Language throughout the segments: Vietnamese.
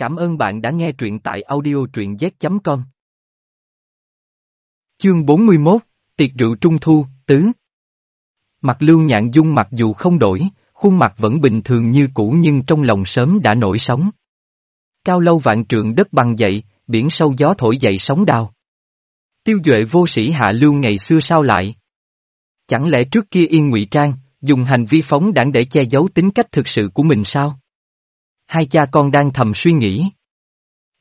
Cảm ơn bạn đã nghe truyện tại audio truyện z.com. Chương 41, Tiệc rượu Trung Thu, Tứ Mặt lưu nhạn dung mặc dù không đổi, khuôn mặt vẫn bình thường như cũ nhưng trong lòng sớm đã nổi sóng. Cao lâu vạn trượng đất bằng dậy, biển sâu gió thổi dậy sóng đào. Tiêu duệ vô sĩ hạ lưu ngày xưa sao lại? Chẳng lẽ trước kia yên ngụy trang, dùng hành vi phóng đảng để che giấu tính cách thực sự của mình sao? Hai cha con đang thầm suy nghĩ.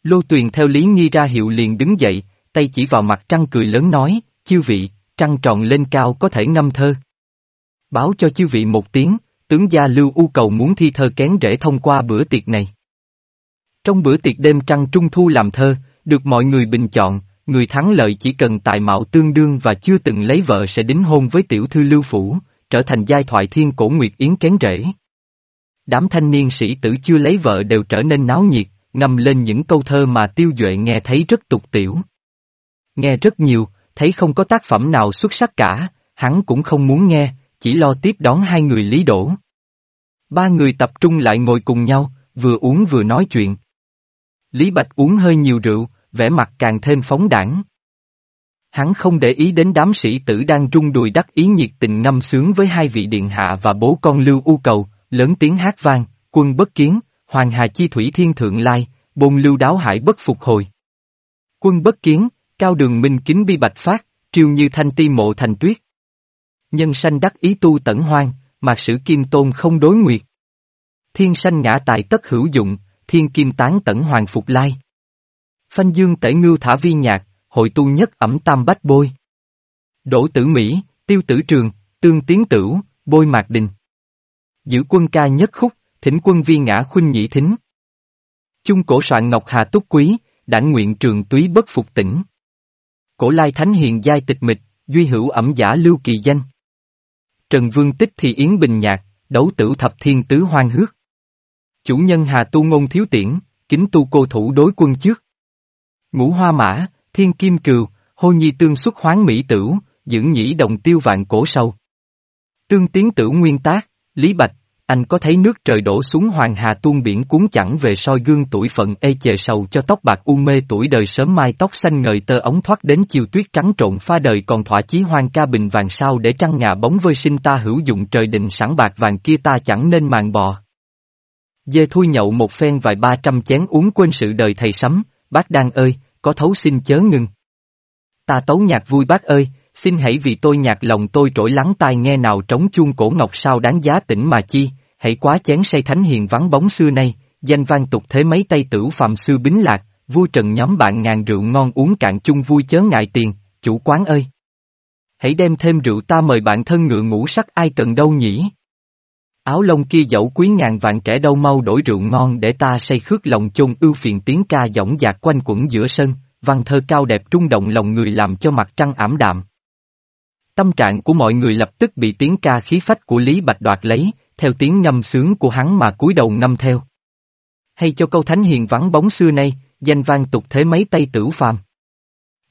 Lô Tuyền theo Lý Nghi ra hiệu liền đứng dậy, tay chỉ vào mặt trăng cười lớn nói, chư vị, trăng tròn lên cao có thể ngâm thơ. Báo cho chư vị một tiếng, tướng gia Lưu U cầu muốn thi thơ kén rễ thông qua bữa tiệc này. Trong bữa tiệc đêm trăng trung thu làm thơ, được mọi người bình chọn, người thắng lợi chỉ cần tài mạo tương đương và chưa từng lấy vợ sẽ đính hôn với tiểu thư Lưu Phủ, trở thành giai thoại thiên cổ nguyệt yến kén rễ. Đám thanh niên sĩ tử chưa lấy vợ đều trở nên náo nhiệt, ngâm lên những câu thơ mà tiêu duệ nghe thấy rất tục tiểu. Nghe rất nhiều, thấy không có tác phẩm nào xuất sắc cả, hắn cũng không muốn nghe, chỉ lo tiếp đón hai người lý đổ. Ba người tập trung lại ngồi cùng nhau, vừa uống vừa nói chuyện. Lý Bạch uống hơi nhiều rượu, vẻ mặt càng thêm phóng đảng. Hắn không để ý đến đám sĩ tử đang rung đùi đắc ý nhiệt tình ngâm sướng với hai vị điện hạ và bố con Lưu U Cầu, lớn tiếng hát vang, quân bất kiến, hoàng hà chi thủy thiên thượng lai, bồn lưu đáo hải bất phục hồi. Quân bất kiến, cao đường minh kính bi bạch phát, triều như thanh ti mộ thành tuyết. Nhân sanh đắc ý tu tẩn hoang, mạc sử kim tôn không đối nguyệt. Thiên sanh ngã tại tất hữu dụng, thiên kim tán tẩn hoàng phục lai. Phanh dương tể ngưu thả vi nhạc, hội tu nhất ẩm tam bách bôi. Đỗ tử Mỹ, tiêu tử trường, tương tiến tửu, bôi mạc đình. Giữ quân ca nhất khúc, thỉnh quân vi ngã khuynh nhị thính. Chung cổ soạn Ngọc Hà Túc Quý, đảng nguyện trường túy bất phục tỉnh. Cổ lai thánh hiền giai tịch mịch, duy hữu ẩm giả lưu kỳ danh. Trần Vương tích thì yến bình nhạc, đấu tử thập thiên tứ hoang hước. Chủ nhân hà tu ngôn thiếu tiễn, kính tu cô thủ đối quân trước. Ngũ hoa mã, thiên kim cừu, hô nhi tương xuất hoáng mỹ tửu, dưỡng nhĩ đồng tiêu vạn cổ sâu. Tương tiến tử nguyên tác, Lý Bạch, anh có thấy nước trời đổ xuống hoàng hà tuôn biển cuốn chẳng về soi gương tuổi phận ê chề sầu cho tóc bạc u mê tuổi đời sớm mai tóc xanh ngời tơ ống thoát đến chiều tuyết trắng trộn pha đời còn thỏa chí hoang ca bình vàng sao để trăng ngà bóng vơi sinh ta hữu dụng trời định sẵn bạc vàng kia ta chẳng nên màng bò. Dê thui nhậu một phen vài ba trăm chén uống quên sự đời thầy sắm, bác đang ơi, có thấu xin chớ ngừng. Ta tấu nhạc vui bác ơi, xin hãy vì tôi nhạc lòng tôi trỗi lắng tai nghe nào trống chuông cổ ngọc sao đáng giá tỉnh mà chi, hãy quá chén say thánh hiền vắng bóng xưa nay, danh vang tục thế mấy tay tử phạm sư bính lạc, vui trần nhóm bạn ngàn rượu ngon uống cạn chung vui chớ ngại tiền, chủ quán ơi. Hãy đem thêm rượu ta mời bạn thân ngựa ngũ sắc ai cần đâu nhỉ? Áo lông kia dẫu quý ngàn vạn trẻ đâu mau đổi rượu ngon để ta say khước lòng chôn ưu phiền tiếng ca dõng dạc quanh quẩn giữa sân, văn thơ cao đẹp trung động lòng người làm cho mặt trăng ảm đạm. Tâm trạng của mọi người lập tức bị tiếng ca khí phách của Lý Bạch đoạt lấy, theo tiếng ngâm sướng của hắn mà cúi đầu ngâm theo. Hay cho câu thánh hiền vắng bóng xưa nay, danh vang tục thế mấy tay tử phàm.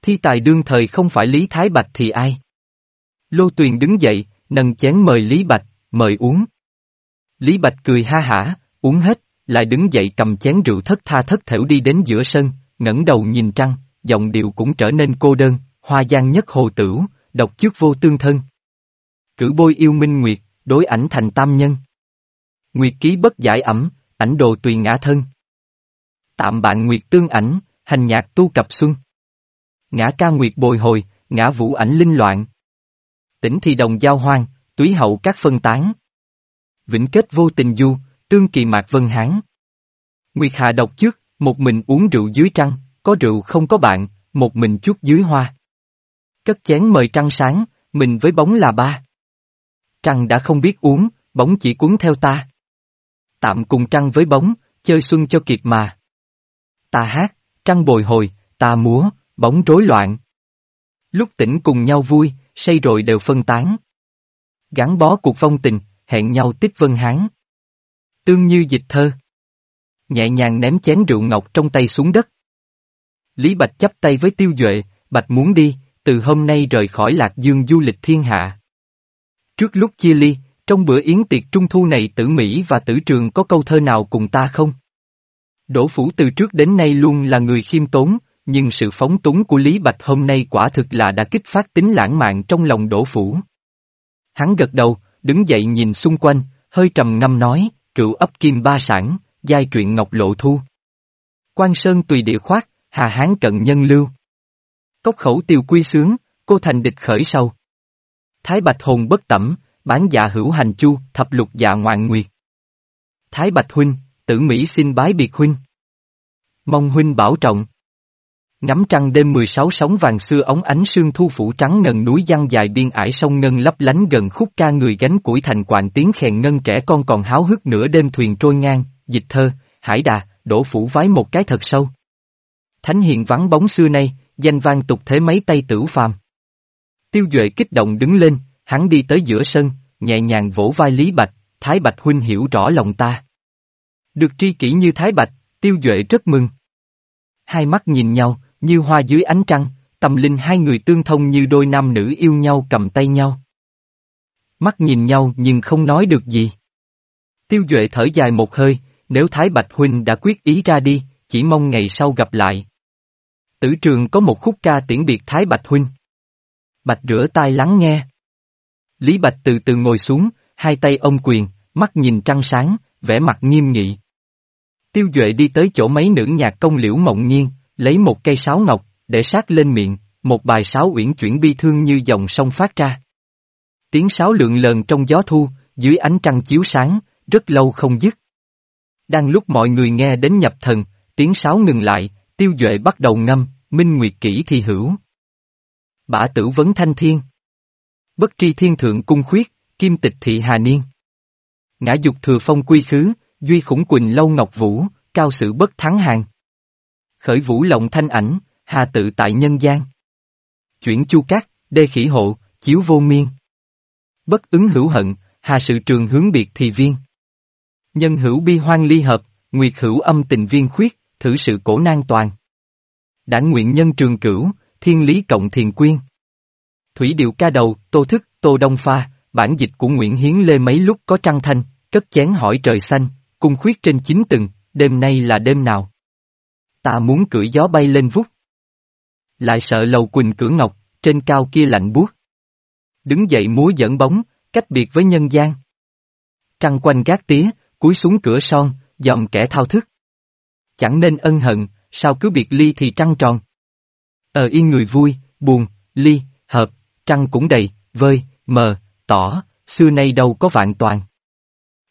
Thi tài đương thời không phải Lý Thái Bạch thì ai? Lô Tuyền đứng dậy, nâng chén mời Lý Bạch, mời uống. Lý Bạch cười ha hả, uống hết, lại đứng dậy cầm chén rượu thất tha thất thểu đi đến giữa sân, ngẩng đầu nhìn trăng, giọng điệu cũng trở nên cô đơn, hoa giang nhất hồ tửu, độc trước vô tương thân. Cử bôi yêu minh nguyệt, đối ảnh thành tam nhân. Nguyệt ký bất giải ẩm, ảnh đồ tùy ngã thân. Tạm bạn nguyệt tương ảnh, hành nhạc tu cập xuân. Ngã ca nguyệt bồi hồi, ngã vũ ảnh linh loạn. Tỉnh thì đồng giao hoang, túy hậu các phân tán. Vĩnh kết vô tình du, tương kỳ mạc vân hán. Nguyệt hạ độc trước, một mình uống rượu dưới trăng, có rượu không có bạn, một mình chút dưới hoa. Cất chén mời trăng sáng, mình với bóng là ba. Trăng đã không biết uống, bóng chỉ cuốn theo ta. Tạm cùng trăng với bóng, chơi xuân cho kịp mà. Ta hát, trăng bồi hồi, ta múa, bóng rối loạn. Lúc tỉnh cùng nhau vui, say rồi đều phân tán. Gắn bó cuộc phong tình, hẹn nhau tích vân hán. Tương như dịch thơ. Nhẹ nhàng ném chén rượu ngọc trong tay xuống đất. Lý Bạch chấp tay với tiêu duệ, Bạch muốn đi, từ hôm nay rời khỏi Lạc Dương du lịch thiên hạ. Trước lúc chia ly, trong bữa yến tiệc trung thu này tử Mỹ và tử trường có câu thơ nào cùng ta không? Đỗ Phủ từ trước đến nay luôn là người khiêm tốn, nhưng sự phóng túng của Lý Bạch hôm nay quả thực là đã kích phát tính lãng mạn trong lòng Đỗ Phủ. Hắn gật đầu, đứng dậy nhìn xung quanh, hơi trầm ngâm nói, cựu ấp kim ba sản, giai truyện ngọc lộ thu. Quan Sơn tùy địa khoát, hà hán cận nhân lưu. Cốc khẩu tiêu quy sướng, cô thành địch khởi sâu. Thái bạch hồn bất tẩm, bán dạ hữu hành chu, thập lục dạ ngoạn nguyệt. Thái bạch huynh, tử Mỹ xin bái biệt huynh. Mong huynh bảo trọng. Ngắm trăng đêm 16 sóng vàng xưa ống ánh sương thu phủ trắng ngần núi giăng dài biên ải sông ngân lấp lánh gần khúc ca người gánh củi thành quạng tiếng khèn ngân trẻ con còn háo hức nửa đêm thuyền trôi ngang, dịch thơ, hải đà, đổ phủ vái một cái thật sâu. Thánh hiền vắng bóng xưa nay, danh vang tục thế mấy tay tử phàm. Tiêu Duệ kích động đứng lên, hắn đi tới giữa sân, nhẹ nhàng vỗ vai Lý Bạch, Thái Bạch huynh hiểu rõ lòng ta. Được tri kỷ như Thái Bạch, Tiêu Duệ rất mừng. Hai mắt nhìn nhau, như hoa dưới ánh trăng, tâm linh hai người tương thông như đôi nam nữ yêu nhau cầm tay nhau. Mắt nhìn nhau nhưng không nói được gì. Tiêu Duệ thở dài một hơi, nếu Thái Bạch Huynh đã quyết ý ra đi, chỉ mong ngày sau gặp lại. Tử trường có một khúc ca tiễn biệt Thái Bạch Huynh. Bạch rửa tai lắng nghe. Lý Bạch từ từ ngồi xuống, hai tay ông quyền, mắt nhìn trăng sáng, vẻ mặt nghiêm nghị. Tiêu Duệ đi tới chỗ mấy nữ nhạc công liễu mộng nghiêng, lấy một cây sáo ngọc, để sát lên miệng, một bài sáo uyển chuyển bi thương như dòng sông phát ra. Tiếng sáo lượn lờn trong gió thu, dưới ánh trăng chiếu sáng, rất lâu không dứt. Đang lúc mọi người nghe đến nhập thần, tiếng sáo ngừng lại, tiêu duệ bắt đầu ngâm, minh nguyệt kỹ thì hữu. Bả tử vấn thanh thiên. Bất tri thiên thượng cung khuyết, kim tịch thị hà niên. Ngã dục thừa phong quy khứ, duy khủng quỳnh lâu ngọc vũ, cao sự bất thắng hàng. Khởi vũ lộng thanh ảnh, hà tự tại nhân gian. Chuyển chu cát, đê khỉ hộ, chiếu vô miên. Bất ứng hữu hận, hà sự trường hướng biệt thì viên. Nhân hữu bi hoang ly hợp, nguyệt hữu âm tình viên khuyết, thử sự cổ nan toàn. Đảng nguyện nhân trường cửu, thiên lý cộng thiền quyên. Thủy điệu ca đầu, tô thức, tô đông pha, bản dịch của Nguyễn Hiến Lê mấy lúc có trăng thanh, cất chén hỏi trời xanh, cung khuyết trên chín tầng, đêm nay là đêm nào? Ta muốn cưỡi gió bay lên vút. Lại sợ lầu quỳnh cửa ngọc, trên cao kia lạnh buốt. Đứng dậy múa dẫn bóng, cách biệt với nhân gian. Trăng quanh gác tía, cúi xuống cửa son, dòm kẻ thao thức. Chẳng nên ân hận, sao cứ biệt ly thì trăng tròn. Ờ yên người vui, buồn, ly, hợp, trăng cũng đầy, vơi, mờ, tỏ, xưa nay đâu có vạn toàn.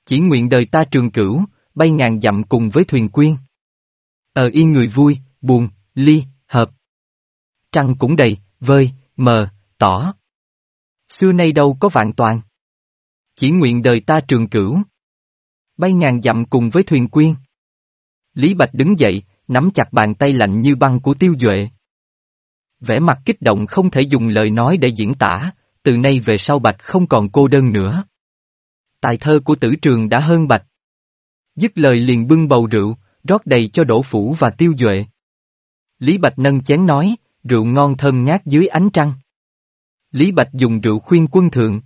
Chỉ nguyện đời ta trường cửu, bay ngàn dặm cùng với thuyền quyên. Ờ yên người vui, buồn, ly, hợp. Trăng cũng đầy, vơi, mờ, tỏ. Xưa nay đâu có vạn toàn. Chỉ nguyện đời ta trường cửu. Bay ngàn dặm cùng với thuyền quyên. Lý Bạch đứng dậy, nắm chặt bàn tay lạnh như băng của tiêu duệ. Vẻ mặt kích động không thể dùng lời nói để diễn tả, từ nay về sau Bạch không còn cô đơn nữa. Tài thơ của tử trường đã hơn Bạch. Dứt lời liền bưng bầu rượu, rót đầy cho đổ phủ và tiêu duệ. Lý Bạch nâng chén nói, rượu ngon thơm ngát dưới ánh trăng. Lý Bạch dùng rượu khuyên quân thượng.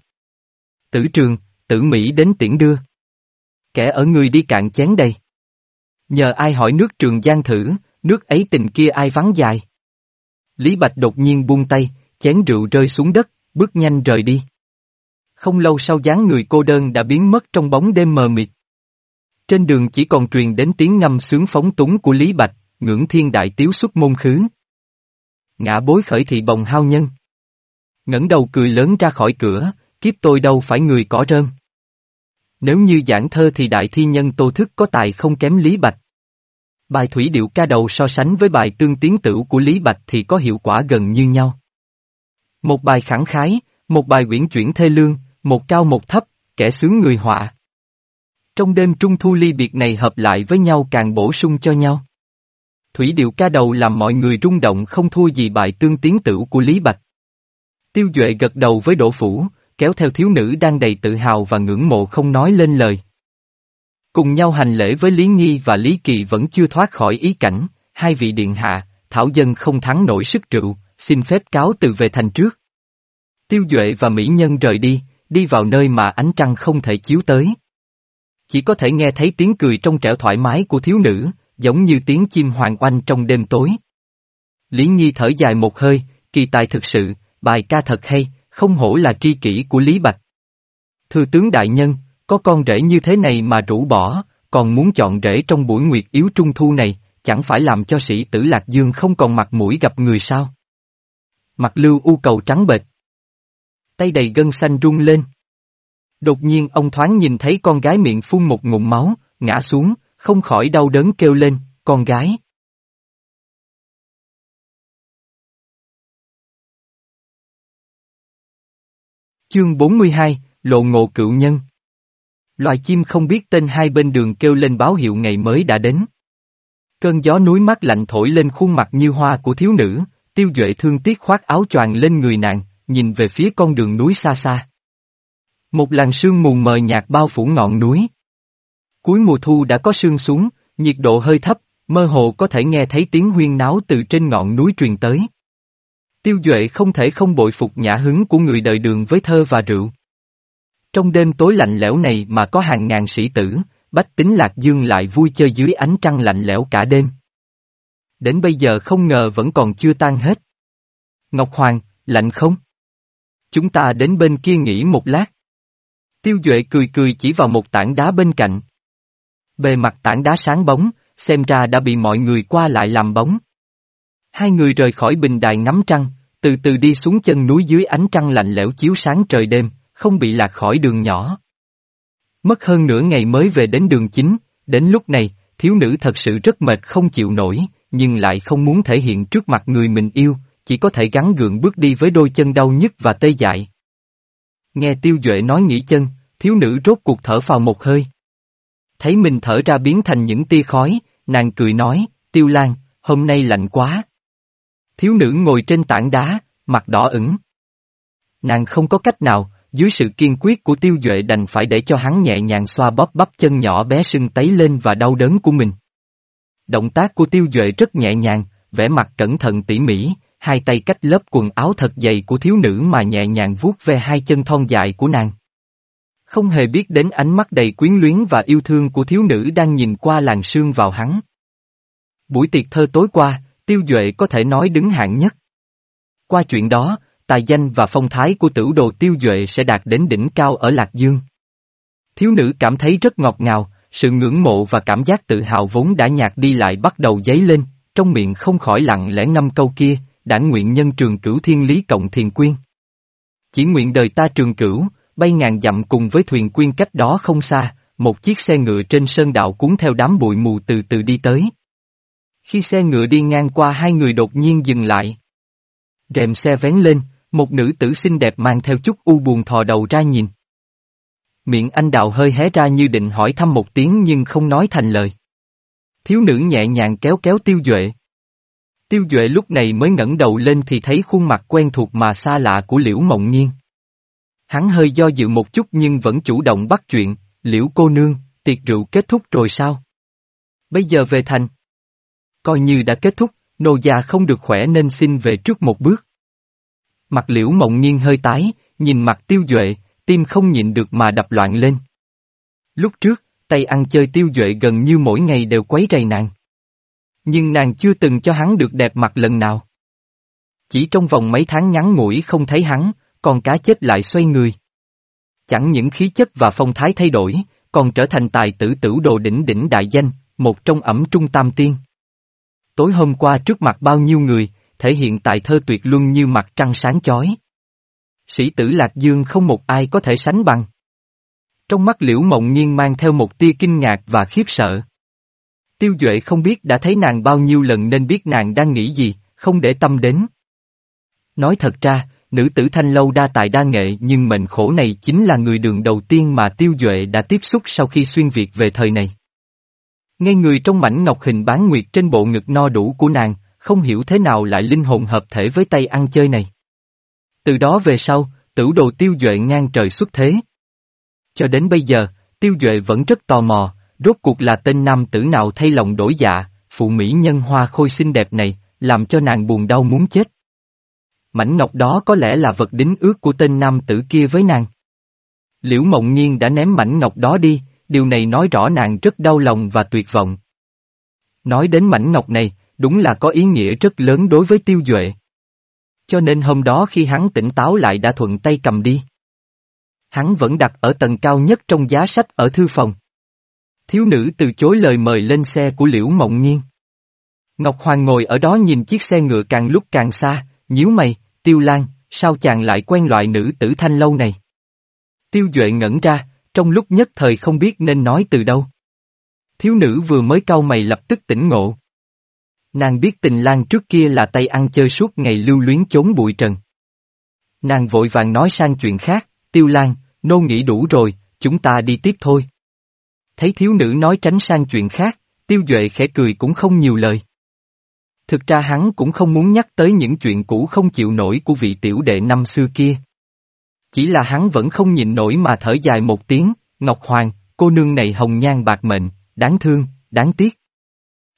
Tử trường, tử Mỹ đến tiễn đưa. Kẻ ở người đi cạn chén đây. Nhờ ai hỏi nước trường giang thử, nước ấy tình kia ai vắng dài. Lý Bạch đột nhiên buông tay, chén rượu rơi xuống đất, bước nhanh rời đi. Không lâu sau dáng người cô đơn đã biến mất trong bóng đêm mờ mịt. Trên đường chỉ còn truyền đến tiếng ngâm sướng phóng túng của Lý Bạch, ngưỡng thiên đại tiếu xuất môn khứ. Ngã bối khởi thị bồng hao nhân. ngẩng đầu cười lớn ra khỏi cửa, kiếp tôi đâu phải người cỏ rơm. Nếu như giảng thơ thì đại thi nhân tô thức có tài không kém Lý Bạch. Bài thủy điệu ca đầu so sánh với bài tương tiến tử của Lý Bạch thì có hiệu quả gần như nhau. Một bài khẳng khái, một bài uyển chuyển thê lương, một cao một thấp, kẻ sướng người họa. Trong đêm trung thu ly biệt này hợp lại với nhau càng bổ sung cho nhau. Thủy điệu ca đầu làm mọi người rung động không thua gì bài tương tiến tử của Lý Bạch. Tiêu Duệ gật đầu với Đỗ Phủ, kéo theo thiếu nữ đang đầy tự hào và ngưỡng mộ không nói lên lời. Cùng nhau hành lễ với Lý Nghi và Lý Kỳ vẫn chưa thoát khỏi ý cảnh, hai vị điện hạ, Thảo Dân không thắng nổi sức rượu, xin phép cáo từ về thành trước. Tiêu Duệ và Mỹ Nhân rời đi, đi vào nơi mà ánh trăng không thể chiếu tới. Chỉ có thể nghe thấy tiếng cười trong trẻo thoải mái của thiếu nữ, giống như tiếng chim hoàng oanh trong đêm tối. Lý Nhi thở dài một hơi, kỳ tài thực sự, bài ca thật hay, không hổ là tri kỷ của Lý Bạch. Thưa tướng đại nhân, có con rể như thế này mà rũ bỏ, còn muốn chọn rể trong buổi nguyệt yếu trung thu này, chẳng phải làm cho sĩ tử Lạc Dương không còn mặt mũi gặp người sao? Mặt lưu u cầu trắng bệch. Tay đầy gân xanh rung lên. Đột nhiên ông thoáng nhìn thấy con gái miệng phun một ngụm máu, ngã xuống, không khỏi đau đớn kêu lên, con gái. Chương 42, Lộ ngộ cựu nhân Loài chim không biết tên hai bên đường kêu lên báo hiệu ngày mới đã đến. Cơn gió núi mát lạnh thổi lên khuôn mặt như hoa của thiếu nữ, tiêu duệ thương tiếc khoác áo choàng lên người nàng, nhìn về phía con đường núi xa xa. Một làn sương mù mờ nhạt bao phủ ngọn núi. Cuối mùa thu đã có sương xuống, nhiệt độ hơi thấp, mơ hồ có thể nghe thấy tiếng huyên náo từ trên ngọn núi truyền tới. Tiêu Duệ không thể không bội phục nhã hứng của người đời đường với thơ và rượu. Trong đêm tối lạnh lẽo này mà có hàng ngàn sĩ tử, bách tính lạc dương lại vui chơi dưới ánh trăng lạnh lẽo cả đêm. Đến bây giờ không ngờ vẫn còn chưa tan hết. Ngọc Hoàng, lạnh không? Chúng ta đến bên kia nghỉ một lát. Tiêu Duệ cười cười chỉ vào một tảng đá bên cạnh. Bề mặt tảng đá sáng bóng, xem ra đã bị mọi người qua lại làm bóng. Hai người rời khỏi bình đài ngắm trăng, từ từ đi xuống chân núi dưới ánh trăng lạnh lẽo chiếu sáng trời đêm, không bị lạc khỏi đường nhỏ. Mất hơn nửa ngày mới về đến đường chính, đến lúc này, thiếu nữ thật sự rất mệt không chịu nổi, nhưng lại không muốn thể hiện trước mặt người mình yêu, chỉ có thể gắn gượng bước đi với đôi chân đau nhức và tê dại. Nghe tiêu duệ nói nghỉ chân, thiếu nữ rốt cuộc thở vào một hơi. Thấy mình thở ra biến thành những tia khói, nàng cười nói, tiêu lan, hôm nay lạnh quá. Thiếu nữ ngồi trên tảng đá, mặt đỏ ửng. Nàng không có cách nào, dưới sự kiên quyết của tiêu duệ đành phải để cho hắn nhẹ nhàng xoa bóp bắp chân nhỏ bé sưng tấy lên và đau đớn của mình. Động tác của tiêu duệ rất nhẹ nhàng, vẻ mặt cẩn thận tỉ mỉ, hai tay cách lớp quần áo thật dày của thiếu nữ mà nhẹ nhàng vuốt ve hai chân thon dài của nàng. Không hề biết đến ánh mắt đầy quyến luyến và yêu thương của thiếu nữ đang nhìn qua làn sương vào hắn. Buổi tiệc thơ tối qua, tiêu duệ có thể nói đứng hạng nhất. Qua chuyện đó, tài danh và phong thái của tử đồ tiêu duệ sẽ đạt đến đỉnh cao ở Lạc Dương. Thiếu nữ cảm thấy rất ngọt ngào, sự ngưỡng mộ và cảm giác tự hào vốn đã nhạt đi lại bắt đầu dấy lên, trong miệng không khỏi lặng lẽ ngâm câu kia, đảng nguyện nhân trường cửu thiên lý cộng thiền quyên. Chỉ nguyện đời ta trường cửu, bay ngàn dặm cùng với thuyền quyên cách đó không xa, một chiếc xe ngựa trên sơn đạo cuốn theo đám bụi mù từ từ đi tới. Khi xe ngựa đi ngang qua hai người đột nhiên dừng lại. Rèm xe vén lên, một nữ tử xinh đẹp mang theo chút u buồn thò đầu ra nhìn. Miệng anh đào hơi hé ra như định hỏi thăm một tiếng nhưng không nói thành lời. Thiếu nữ nhẹ nhàng kéo kéo tiêu duệ. Tiêu duệ lúc này mới ngẩng đầu lên thì thấy khuôn mặt quen thuộc mà xa lạ của liễu mộng nghiên. Hắn hơi do dự một chút nhưng vẫn chủ động bắt chuyện, liễu cô nương, tiệc rượu kết thúc rồi sao? Bây giờ về thành. Coi như đã kết thúc, nô già không được khỏe nên xin về trước một bước. Mặt liễu mộng nghiêng hơi tái, nhìn mặt tiêu duệ, tim không nhịn được mà đập loạn lên. Lúc trước, tay ăn chơi tiêu duệ gần như mỗi ngày đều quấy rầy nàng. Nhưng nàng chưa từng cho hắn được đẹp mặt lần nào. Chỉ trong vòng mấy tháng ngắn ngủi không thấy hắn, con cá chết lại xoay người. Chẳng những khí chất và phong thái thay đổi, còn trở thành tài tử tử đồ đỉnh đỉnh đại danh, một trong ẩm trung tam tiên. Tối hôm qua trước mặt bao nhiêu người, thể hiện tại thơ tuyệt luân như mặt trăng sáng chói. Sĩ tử Lạc Dương không một ai có thể sánh bằng. Trong mắt liễu mộng nghiêng mang theo một tia kinh ngạc và khiếp sợ. Tiêu Duệ không biết đã thấy nàng bao nhiêu lần nên biết nàng đang nghĩ gì, không để tâm đến. Nói thật ra, nữ tử thanh lâu đa tài đa nghệ nhưng mệnh khổ này chính là người đường đầu tiên mà Tiêu Duệ đã tiếp xúc sau khi xuyên Việt về thời này. Ngay người trong mảnh ngọc hình bán nguyệt trên bộ ngực no đủ của nàng, không hiểu thế nào lại linh hồn hợp thể với tay ăn chơi này. Từ đó về sau, tử đồ tiêu duệ ngang trời xuất thế. Cho đến bây giờ, tiêu duệ vẫn rất tò mò, rốt cuộc là tên nam tử nào thay lòng đổi dạ, phụ mỹ nhân hoa khôi xinh đẹp này, làm cho nàng buồn đau muốn chết. Mảnh ngọc đó có lẽ là vật đính ước của tên nam tử kia với nàng. Liễu mộng nhiên đã ném mảnh ngọc đó đi, điều này nói rõ nàng rất đau lòng và tuyệt vọng. Nói đến mảnh ngọc này, đúng là có ý nghĩa rất lớn đối với tiêu duệ. Cho nên hôm đó khi hắn tỉnh táo lại đã thuận tay cầm đi. Hắn vẫn đặt ở tầng cao nhất trong giá sách ở thư phòng. Thiếu nữ từ chối lời mời lên xe của Liễu Mộng Nhiên. Ngọc Hoàng ngồi ở đó nhìn chiếc xe ngựa càng lúc càng xa, nhíu mày, tiêu lan, sao chàng lại quen loại nữ tử thanh lâu này? Tiêu Duệ ngẩn ra, trong lúc nhất thời không biết nên nói từ đâu. Thiếu nữ vừa mới cau mày lập tức tỉnh ngộ. Nàng biết tình lan trước kia là tay ăn chơi suốt ngày lưu luyến chốn bụi trần. Nàng vội vàng nói sang chuyện khác, tiêu lan, nô nghĩ đủ rồi, chúng ta đi tiếp thôi. Thấy thiếu nữ nói tránh sang chuyện khác, tiêu duệ khẽ cười cũng không nhiều lời. Thực ra hắn cũng không muốn nhắc tới những chuyện cũ không chịu nổi của vị tiểu đệ năm xưa kia. Chỉ là hắn vẫn không nhịn nổi mà thở dài một tiếng, Ngọc Hoàng, cô nương này hồng nhan bạc mệnh, đáng thương, đáng tiếc.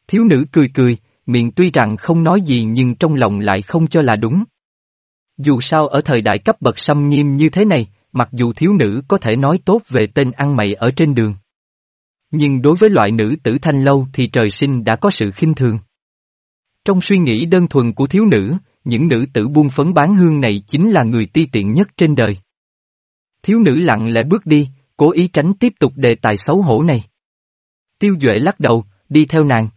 Thiếu nữ cười cười, miệng tuy rằng không nói gì nhưng trong lòng lại không cho là đúng. Dù sao ở thời đại cấp bậc xâm nghiêm như thế này, mặc dù thiếu nữ có thể nói tốt về tên ăn mày ở trên đường. Nhưng đối với loại nữ tử thanh lâu thì trời sinh đã có sự khinh thường. Trong suy nghĩ đơn thuần của thiếu nữ, những nữ tử buôn phấn bán hương này chính là người ti tiện nhất trên đời. Thiếu nữ lặng lẽ bước đi, cố ý tránh tiếp tục đề tài xấu hổ này. Tiêu Duệ lắc đầu, đi theo nàng.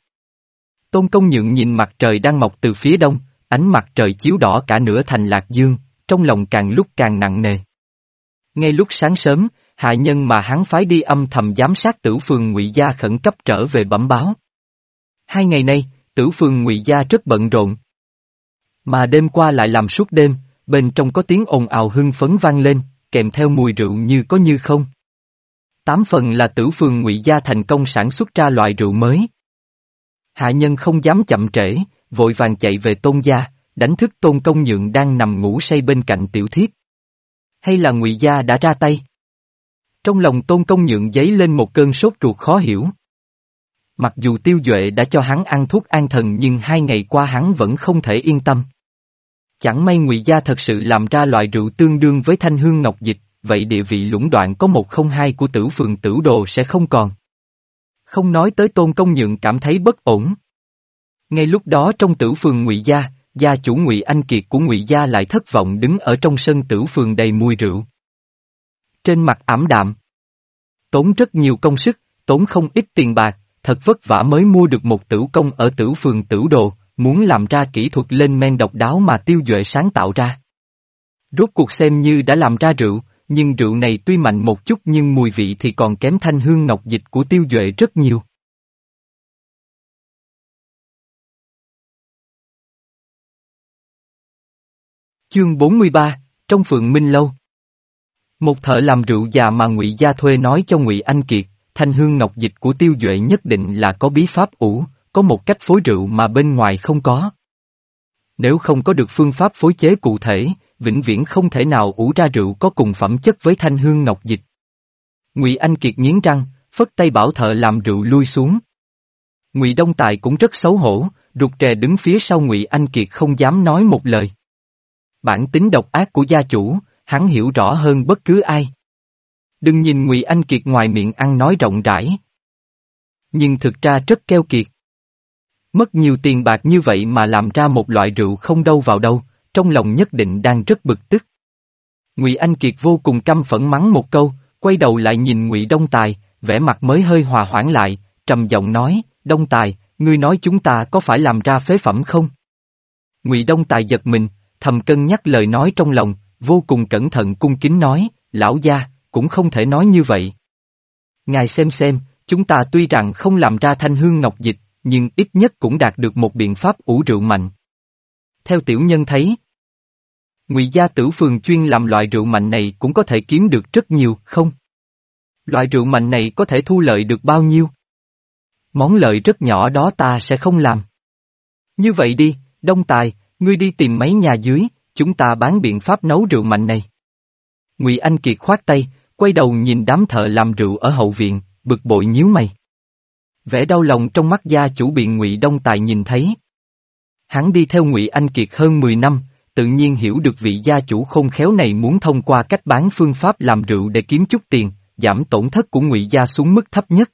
Tôn công nhượng nhìn mặt trời đang mọc từ phía đông, ánh mặt trời chiếu đỏ cả nửa thành lạc dương, trong lòng càng lúc càng nặng nề. Ngay lúc sáng sớm, hạ nhân mà hắn phái đi âm thầm giám sát tử phường ngụy Gia khẩn cấp trở về bẩm báo. Hai ngày nay, tử phường ngụy Gia rất bận rộn. Mà đêm qua lại làm suốt đêm, bên trong có tiếng ồn ào hưng phấn vang lên, kèm theo mùi rượu như có như không. Tám phần là tử phường ngụy Gia thành công sản xuất ra loại rượu mới. Hạ nhân không dám chậm trễ, vội vàng chạy về tôn gia, đánh thức tôn công nhượng đang nằm ngủ say bên cạnh tiểu thiếp. Hay là ngụy Gia đã ra tay? Trong lòng tôn công nhượng dấy lên một cơn sốt ruột khó hiểu. Mặc dù tiêu duệ đã cho hắn ăn thuốc an thần nhưng hai ngày qua hắn vẫn không thể yên tâm. Chẳng may ngụy Gia thật sự làm ra loại rượu tương đương với thanh hương ngọc dịch, vậy địa vị lũng đoạn có một không hai của tử phường tử đồ sẽ không còn. Không nói tới tôn công nhượng cảm thấy bất ổn. Ngay lúc đó trong tử phường ngụy Gia, gia chủ ngụy Anh Kiệt của ngụy Gia lại thất vọng đứng ở trong sân tử phường đầy mùi rượu. Trên mặt ảm đạm. Tốn rất nhiều công sức, tốn không ít tiền bạc, thật vất vả mới mua được một tử công ở tử phường tử đồ, muốn làm ra kỹ thuật lên men độc đáo mà tiêu duệ sáng tạo ra. Rốt cuộc xem như đã làm ra rượu, nhưng rượu này tuy mạnh một chút nhưng mùi vị thì còn kém thanh hương ngọc dịch của tiêu duệ rất nhiều. Chương 43, trong phượng Minh Lâu Một thợ làm rượu già mà ngụy Gia thuê nói cho ngụy Anh Kiệt, thanh hương ngọc dịch của tiêu duệ nhất định là có bí pháp ủ, có một cách phối rượu mà bên ngoài không có. Nếu không có được phương pháp phối chế cụ thể, vĩnh viễn không thể nào ủ ra rượu có cùng phẩm chất với thanh hương ngọc dịch. Ngụy Anh Kiệt nghiến răng, phất tay bảo thợ làm rượu lui xuống. Ngụy Đông Tài cũng rất xấu hổ, rụt rè đứng phía sau Ngụy Anh Kiệt không dám nói một lời. Bản tính độc ác của gia chủ, hắn hiểu rõ hơn bất cứ ai. Đừng nhìn Ngụy Anh Kiệt ngoài miệng ăn nói rộng rãi. Nhưng thực ra rất keo kiệt. Mất nhiều tiền bạc như vậy mà làm ra một loại rượu không đâu vào đâu, trong lòng nhất định đang rất bực tức. Ngụy Anh Kiệt vô cùng căm phẫn mắng một câu, quay đầu lại nhìn Ngụy Đông Tài, vẻ mặt mới hơi hòa hoãn lại, trầm giọng nói, Đông Tài, ngươi nói chúng ta có phải làm ra phế phẩm không? Ngụy Đông Tài giật mình, thầm cân nhắc lời nói trong lòng, vô cùng cẩn thận cung kính nói, lão gia, cũng không thể nói như vậy. Ngài xem xem, chúng ta tuy rằng không làm ra thanh hương ngọc dịch, nhưng ít nhất cũng đạt được một biện pháp ủ rượu mạnh. Theo tiểu nhân thấy, Ngụy gia tử phường chuyên làm loại rượu mạnh này cũng có thể kiếm được rất nhiều, không? Loại rượu mạnh này có thể thu lợi được bao nhiêu? Món lợi rất nhỏ đó ta sẽ không làm. Như vậy đi, Đông Tài, ngươi đi tìm mấy nhà dưới, chúng ta bán biện pháp nấu rượu mạnh này. Ngụy Anh Kiệt khoát tay, quay đầu nhìn đám thợ làm rượu ở hậu viện, bực bội nhíu mày. Vẻ đau lòng trong mắt gia chủ biện Ngụy Đông Tài nhìn thấy. Hắn đi theo Ngụy Anh Kiệt hơn 10 năm, tự nhiên hiểu được vị gia chủ khôn khéo này muốn thông qua cách bán phương pháp làm rượu để kiếm chút tiền, giảm tổn thất của ngụy gia xuống mức thấp nhất.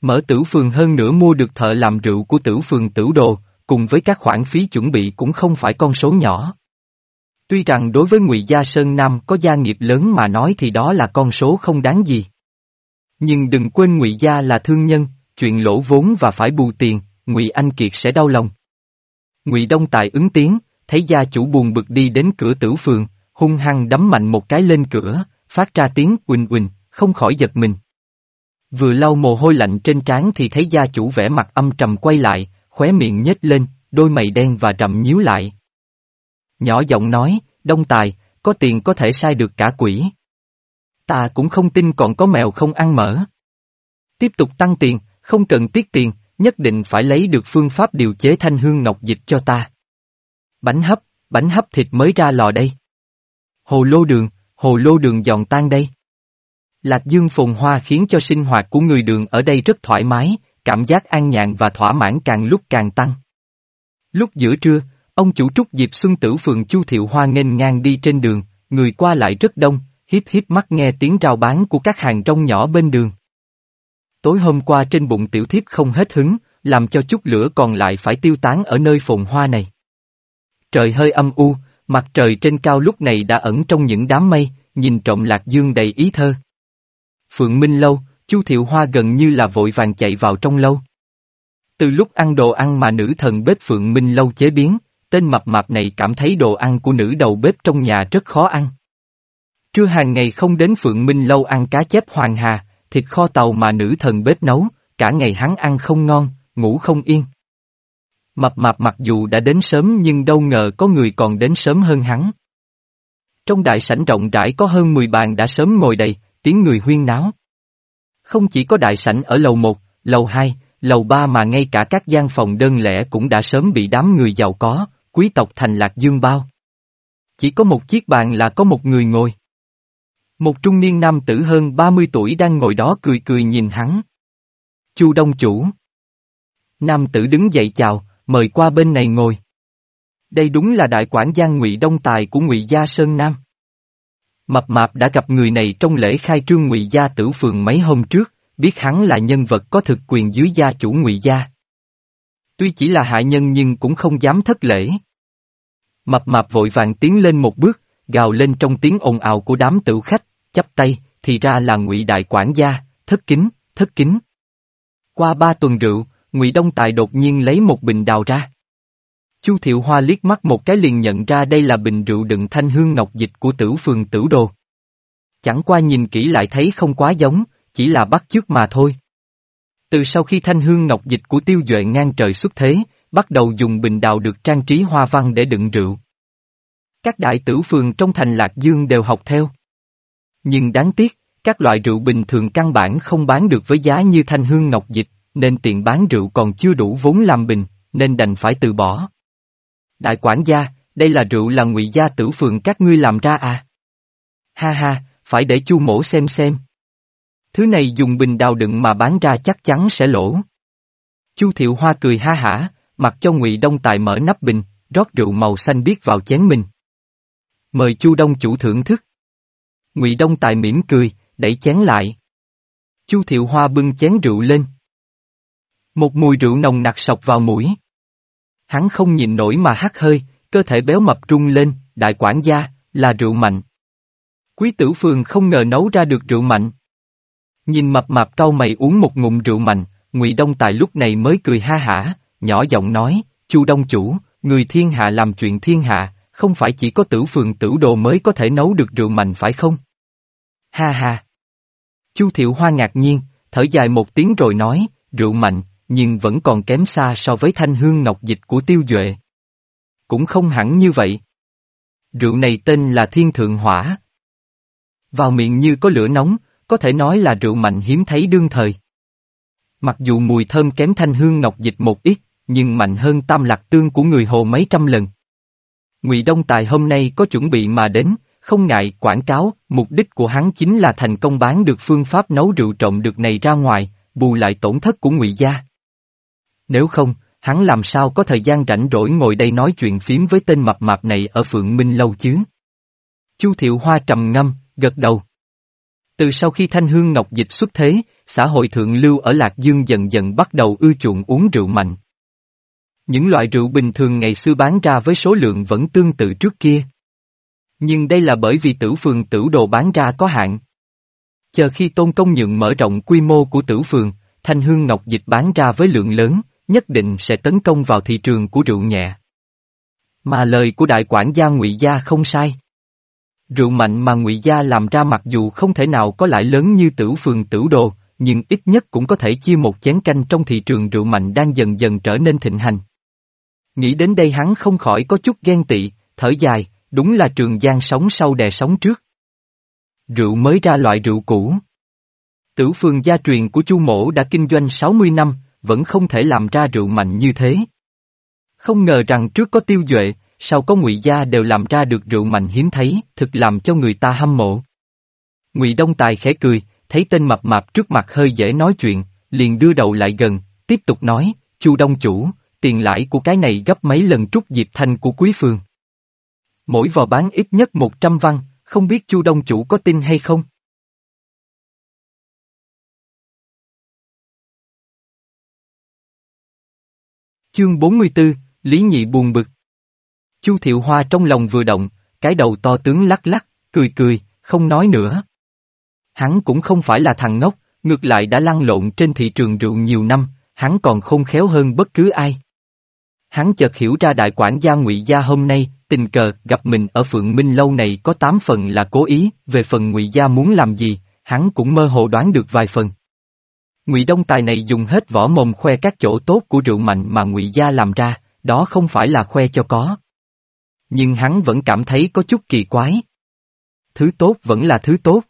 Mở tử phường hơn nữa mua được thợ làm rượu của tử phường tử đồ, cùng với các khoản phí chuẩn bị cũng không phải con số nhỏ. Tuy rằng đối với Ngụy Gia Sơn Nam có gia nghiệp lớn mà nói thì đó là con số không đáng gì. Nhưng đừng quên Ngụy Gia là thương nhân, chuyện lỗ vốn và phải bù tiền, Ngụy Anh Kiệt sẽ đau lòng. Ngụy Đông Tài ứng tiếng, thấy gia chủ buồn bực đi đến cửa tử phường, hung hăng đấm mạnh một cái lên cửa, phát ra tiếng quỳnh quỳnh, không khỏi giật mình. Vừa lau mồ hôi lạnh trên trán thì thấy gia chủ vẻ mặt âm trầm quay lại, khóe miệng nhếch lên, đôi mày đen và rậm nhíu lại. Nhỏ giọng nói, đông tài, có tiền có thể sai được cả quỷ. Ta cũng không tin còn có mèo không ăn mỡ. Tiếp tục tăng tiền, không cần tiết tiền, nhất định phải lấy được phương pháp điều chế thanh hương ngọc dịch cho ta. Bánh hấp, bánh hấp thịt mới ra lò đây. Hồ lô đường, hồ lô đường giòn tan đây. Lạc dương phồn hoa khiến cho sinh hoạt của người đường ở đây rất thoải mái, cảm giác an nhàn và thỏa mãn càng lúc càng tăng. Lúc giữa trưa, ông chủ trúc dịp Xuân Tử phường Chu Thiệu Hoa nghênh ngang đi trên đường, người qua lại rất đông, hiếp hiếp mắt nghe tiếng rao bán của các hàng rong nhỏ bên đường. Tối hôm qua trên bụng tiểu thiếp không hết hứng, làm cho chút lửa còn lại phải tiêu tán ở nơi phồn hoa này. Trời hơi âm u, mặt trời trên cao lúc này đã ẩn trong những đám mây, nhìn trộm lạc dương đầy ý thơ. Phượng Minh Lâu, Chu Thiệu Hoa gần như là vội vàng chạy vào trong lâu. Từ lúc ăn đồ ăn mà nữ thần bếp Phượng Minh Lâu chế biến, tên mập mạp này cảm thấy đồ ăn của nữ đầu bếp trong nhà rất khó ăn. Trưa hàng ngày không đến Phượng Minh Lâu ăn cá chép hoàng hà, thịt kho tàu mà nữ thần bếp nấu, cả ngày hắn ăn không ngon, ngủ không yên. Mập mạp mặc dù đã đến sớm nhưng đâu ngờ có người còn đến sớm hơn hắn. Trong đại sảnh rộng rãi có hơn 10 bàn đã sớm ngồi đầy, tiếng người huyên náo. Không chỉ có đại sảnh ở lầu 1, lầu 2, lầu 3 mà ngay cả các gian phòng đơn lẻ cũng đã sớm bị đám người giàu có, quý tộc thành lạc dương bao. Chỉ có một chiếc bàn là có một người ngồi. Một trung niên nam tử hơn 30 tuổi đang ngồi đó cười cười nhìn hắn. Chu Đông Chủ. Nam tử đứng dậy chào, mời qua bên này ngồi. Đây đúng là đại quản gia Ngụy Đông Tài của Ngụy Gia Sơn Nam. Mập mạp đã gặp người này trong lễ khai trương ngụy gia tử phường mấy hôm trước, biết hắn là nhân vật có thực quyền dưới gia chủ ngụy gia. Tuy chỉ là hạ nhân nhưng cũng không dám thất lễ. Mập mạp vội vàng tiến lên một bước, gào lên trong tiếng ồn ào của đám tử khách, chắp tay, thì ra là ngụy đại quản gia, thất kính, thất kính. Qua ba tuần rượu, ngụy Đông Tài đột nhiên lấy một bình đào ra. Chu Thiệu Hoa liếc mắt một cái liền nhận ra đây là bình rượu đựng thanh hương ngọc dịch của tử phường tử đồ. Chẳng qua nhìn kỹ lại thấy không quá giống, chỉ là bắt chước mà thôi. Từ sau khi thanh hương ngọc dịch của tiêu duệ ngang trời xuất thế, bắt đầu dùng bình đào được trang trí hoa văn để đựng rượu. Các đại tử phường trong thành Lạc Dương đều học theo. Nhưng đáng tiếc, các loại rượu bình thường căn bản không bán được với giá như thanh hương ngọc dịch, nên tiền bán rượu còn chưa đủ vốn làm bình, nên đành phải từ bỏ. Đại quản gia, đây là rượu là ngụy gia tử phường các ngươi làm ra à? Ha ha, phải để chu mổ xem xem. Thứ này dùng bình đào đựng mà bán ra chắc chắn sẽ lỗ. Chu Thiệu Hoa cười ha hả, mặc cho Ngụy Đông Tài mở nắp bình, rót rượu màu xanh biếc vào chén mình. Mời Chu Đông chủ thưởng thức. Ngụy Đông Tài mỉm cười, đẩy chén lại. Chu Thiệu Hoa bưng chén rượu lên. Một mùi rượu nồng nặc sọc vào mũi. Hắn không nhìn nổi mà hắt hơi, cơ thể béo mập trung lên, đại quản gia, là rượu mạnh. Quý tử phường không ngờ nấu ra được rượu mạnh. Nhìn mập mạp cau mày uống một ngụm rượu mạnh, Ngụy Đông Tài lúc này mới cười ha hả, nhỏ giọng nói, Chu Đông Chủ, người thiên hạ làm chuyện thiên hạ, không phải chỉ có tử phường tử đồ mới có thể nấu được rượu mạnh phải không? Ha ha! Chu Thiệu Hoa ngạc nhiên, thở dài một tiếng rồi nói, rượu mạnh, nhưng vẫn còn kém xa so với thanh hương ngọc dịch của tiêu duệ. Cũng không hẳn như vậy. Rượu này tên là thiên thượng hỏa. Vào miệng như có lửa nóng, có thể nói là rượu mạnh hiếm thấy đương thời. Mặc dù mùi thơm kém thanh hương ngọc dịch một ít, nhưng mạnh hơn tam lạc tương của người hồ mấy trăm lần. Ngụy Đông Tài hôm nay có chuẩn bị mà đến, không ngại quảng cáo, mục đích của hắn chính là thành công bán được phương pháp nấu rượu trộm được này ra ngoài, bù lại tổn thất của Ngụy gia. Nếu không, hắn làm sao có thời gian rảnh rỗi ngồi đây nói chuyện phím với tên mập mạp này ở Phượng Minh lâu chứ? Chu Thiệu Hoa trầm ngâm, gật đầu. Từ sau khi Thanh Hương Ngọc Dịch xuất thế, xã hội thượng lưu ở Lạc Dương dần dần bắt đầu ưa chuộng uống rượu mạnh. Những loại rượu bình thường ngày xưa bán ra với số lượng vẫn tương tự trước kia. Nhưng đây là bởi vì tử phường tử đồ bán ra có hạn. Chờ khi Tôn Công Nhượng mở rộng quy mô của tử phường, Thanh Hương Ngọc Dịch bán ra với lượng lớn, nhất định sẽ tấn công vào thị trường của rượu nhẹ. Mà lời của đại quản gia ngụy Gia không sai. Rượu mạnh mà ngụy Gia làm ra mặc dù không thể nào có lãi lớn như tử phường tử đồ, nhưng ít nhất cũng có thể chia một chén canh trong thị trường rượu mạnh đang dần dần trở nên thịnh hành. Nghĩ đến đây hắn không khỏi có chút ghen tị, thở dài, đúng là trường giang sống sau đè sống trước. Rượu mới ra loại rượu cũ. Tử phường gia truyền của Chu Mổ đã kinh doanh 60 năm, vẫn không thể làm ra rượu mạnh như thế. Không ngờ rằng trước có tiêu duệ, sau có ngụy gia đều làm ra được rượu mạnh hiếm thấy, thực làm cho người ta hâm mộ. Ngụy Đông Tài khẽ cười, thấy tên mập mạp trước mặt hơi dễ nói chuyện, liền đưa đầu lại gần, tiếp tục nói, Chu Đông Chủ, tiền lãi của cái này gấp mấy lần trúc diệp thanh của quý phường. Mỗi vò bán ít nhất 100 văn, không biết Chu Đông Chủ có tin hay không? Chương 44, Lý Nhị buồn bực. Chu Thiệu Hoa trong lòng vừa động, cái đầu to tướng lắc lắc, cười cười, không nói nữa. Hắn cũng không phải là thằng ngốc, ngược lại đã lăn lộn trên thị trường rượu nhiều năm, hắn còn không khéo hơn bất cứ ai. Hắn chợt hiểu ra đại quản gia ngụy gia hôm nay, tình cờ gặp mình ở Phượng Minh lâu này có tám phần là cố ý, về phần ngụy gia muốn làm gì, hắn cũng mơ hồ đoán được vài phần. Ngụy Đông Tài này dùng hết vỏ mồm khoe các chỗ tốt của rượu mạnh mà Ngụy gia làm ra, đó không phải là khoe cho có. Nhưng hắn vẫn cảm thấy có chút kỳ quái. Thứ tốt vẫn là thứ tốt.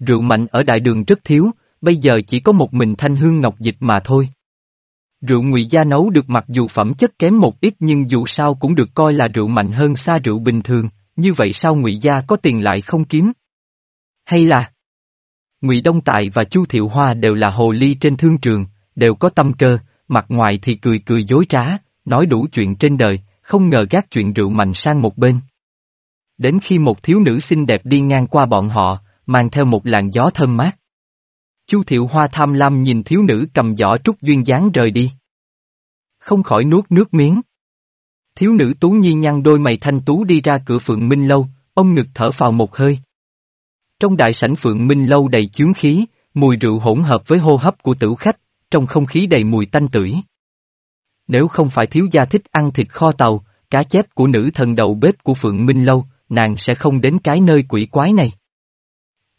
Rượu mạnh ở đại đường rất thiếu, bây giờ chỉ có một mình thanh hương ngọc dịch mà thôi. Rượu ngụy gia nấu được mặc dù phẩm chất kém một ít nhưng dù sao cũng được coi là rượu mạnh hơn xa rượu bình thường, như vậy sao ngụy gia có tiền lại không kiếm? Hay là Ngụy Đông Tài và Chu Thiệu Hoa đều là hồ ly trên thương trường, đều có tâm cơ, mặt ngoài thì cười cười dối trá, nói đủ chuyện trên đời, không ngờ gác chuyện rượu mạnh sang một bên. Đến khi một thiếu nữ xinh đẹp đi ngang qua bọn họ, mang theo một làn gió thơm mát. Chu Thiệu Hoa tham lam nhìn thiếu nữ cầm giỏ trúc duyên dáng rời đi. Không khỏi nuốt nước miếng. Thiếu nữ tú nhi nhăn đôi mày thanh tú đi ra cửa phượng minh lâu, ông ngực thở phào một hơi. Trong đại sảnh phượng minh lâu đầy chướng khí, mùi rượu hỗn hợp với hô hấp của tử khách, trong không khí đầy mùi tanh tưởi. Nếu không phải thiếu gia thích ăn thịt kho tàu, cá chép của nữ thần đầu bếp của phượng minh lâu, nàng sẽ không đến cái nơi quỷ quái này.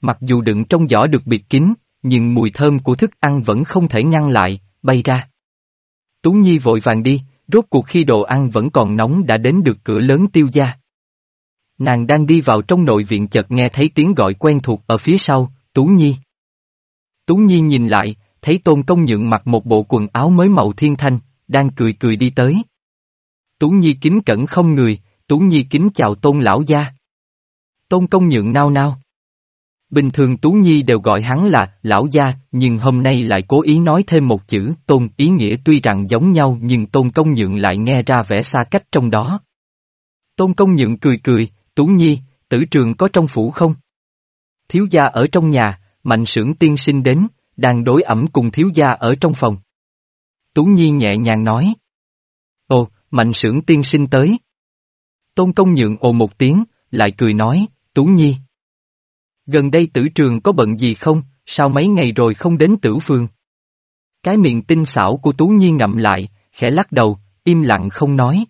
Mặc dù đựng trong giỏ được bịt kín, nhưng mùi thơm của thức ăn vẫn không thể ngăn lại, bay ra. Tú Nhi vội vàng đi, rốt cuộc khi đồ ăn vẫn còn nóng đã đến được cửa lớn tiêu gia. Nàng đang đi vào trong nội viện chợt nghe thấy tiếng gọi quen thuộc ở phía sau, Tú Nhi. Tú Nhi nhìn lại, thấy Tôn Công Nhượng mặc một bộ quần áo mới màu thiên thanh, đang cười cười đi tới. Tú Nhi kính cẩn không người, Tú Nhi kính chào Tôn Lão Gia. Tôn Công Nhượng nao nao. Bình thường Tú Nhi đều gọi hắn là Lão Gia, nhưng hôm nay lại cố ý nói thêm một chữ Tôn ý nghĩa tuy rằng giống nhau nhưng Tôn Công Nhượng lại nghe ra vẻ xa cách trong đó. Tôn Công Nhượng cười cười, Tú Nhi, tử trường có trong phủ không? Thiếu gia ở trong nhà, mạnh sưởng tiên sinh đến, đang đối ẩm cùng thiếu gia ở trong phòng. Tú Nhi nhẹ nhàng nói. Ồ, mạnh sưởng tiên sinh tới. Tôn công nhượng ồ một tiếng, lại cười nói, Tú Nhi. Gần đây tử trường có bận gì không, sao mấy ngày rồi không đến tử phương? Cái miệng tinh xảo của Tú Nhi ngậm lại, khẽ lắc đầu, im lặng không nói.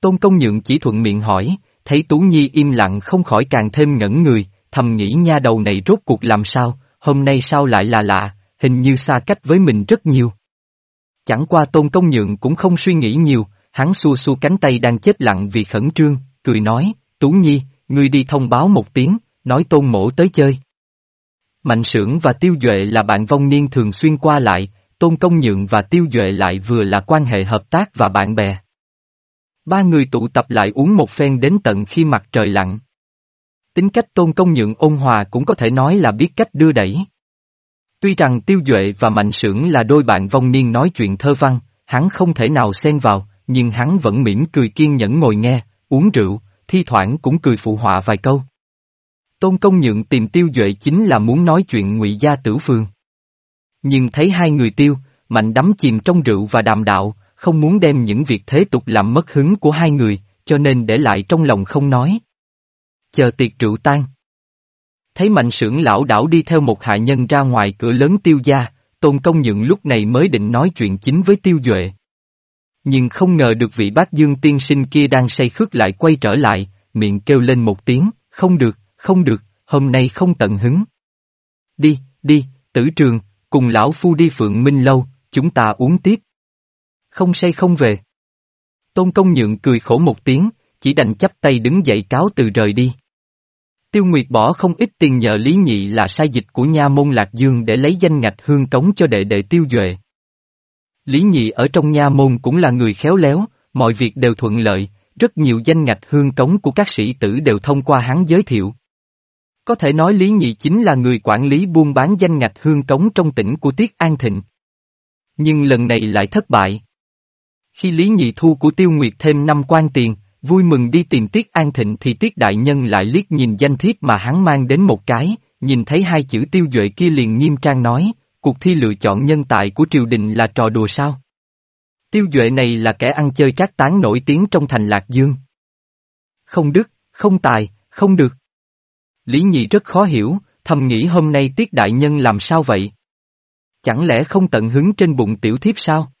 Tôn công nhượng chỉ thuận miệng hỏi, thấy Tú Nhi im lặng không khỏi càng thêm ngẩn người, thầm nghĩ nha đầu này rốt cuộc làm sao, hôm nay sao lại là lạ, hình như xa cách với mình rất nhiều. Chẳng qua Tôn Công Nhượng cũng không suy nghĩ nhiều, hắn xua xua cánh tay đang chết lặng vì khẩn trương, cười nói, Tú Nhi, ngươi đi thông báo một tiếng, nói Tôn Mổ tới chơi. Mạnh sưởng và Tiêu Duệ là bạn vong niên thường xuyên qua lại, Tôn Công Nhượng và Tiêu Duệ lại vừa là quan hệ hợp tác và bạn bè. Ba người tụ tập lại uống một phen đến tận khi mặt trời lặn. Tính cách tôn công nhượng ôn hòa cũng có thể nói là biết cách đưa đẩy. Tuy rằng Tiêu Duệ và Mạnh Sưởng là đôi bạn vong niên nói chuyện thơ văn, hắn không thể nào xen vào, nhưng hắn vẫn mỉm cười kiên nhẫn ngồi nghe, uống rượu, thi thoảng cũng cười phụ họa vài câu. Tôn công nhượng tìm Tiêu Duệ chính là muốn nói chuyện ngụy gia tử phương. Nhưng thấy hai người tiêu, mạnh đắm chìm trong rượu và đàm đạo, không muốn đem những việc thế tục làm mất hứng của hai người, cho nên để lại trong lòng không nói. Chờ tiệc rượu tan. Thấy mạnh sưởng lão đảo đi theo một hạ nhân ra ngoài cửa lớn tiêu gia, tôn công nhượng lúc này mới định nói chuyện chính với tiêu duệ. Nhưng không ngờ được vị bác dương tiên sinh kia đang say khước lại quay trở lại, miệng kêu lên một tiếng, không được, không được, hôm nay không tận hứng. Đi, đi, tử trường, cùng lão phu đi phượng minh lâu, chúng ta uống tiếp. Không say không về. Tôn công nhượng cười khổ một tiếng, chỉ đành chấp tay đứng dậy cáo từ rời đi. Tiêu Nguyệt bỏ không ít tiền nhờ Lý Nhị là sai dịch của nha môn Lạc Dương để lấy danh ngạch hương cống cho đệ đệ Tiêu Duệ. Lý Nhị ở trong nha môn cũng là người khéo léo, mọi việc đều thuận lợi, rất nhiều danh ngạch hương cống của các sĩ tử đều thông qua hắn giới thiệu. Có thể nói Lý Nhị chính là người quản lý buôn bán danh ngạch hương cống trong tỉnh của Tiết An Thịnh. Nhưng lần này lại thất bại. Khi Lý Nhị thu của Tiêu Nguyệt thêm năm quan tiền, vui mừng đi tìm Tiết An Thịnh thì Tiết Đại Nhân lại liếc nhìn danh thiếp mà hắn mang đến một cái, nhìn thấy hai chữ tiêu duệ kia liền nghiêm trang nói, cuộc thi lựa chọn nhân tài của triều đình là trò đùa sao? Tiêu duệ này là kẻ ăn chơi trác tán nổi tiếng trong thành Lạc Dương. Không đức, không tài, không được. Lý Nhị rất khó hiểu, thầm nghĩ hôm nay Tiết Đại Nhân làm sao vậy? Chẳng lẽ không tận hứng trên bụng tiểu thiếp sao?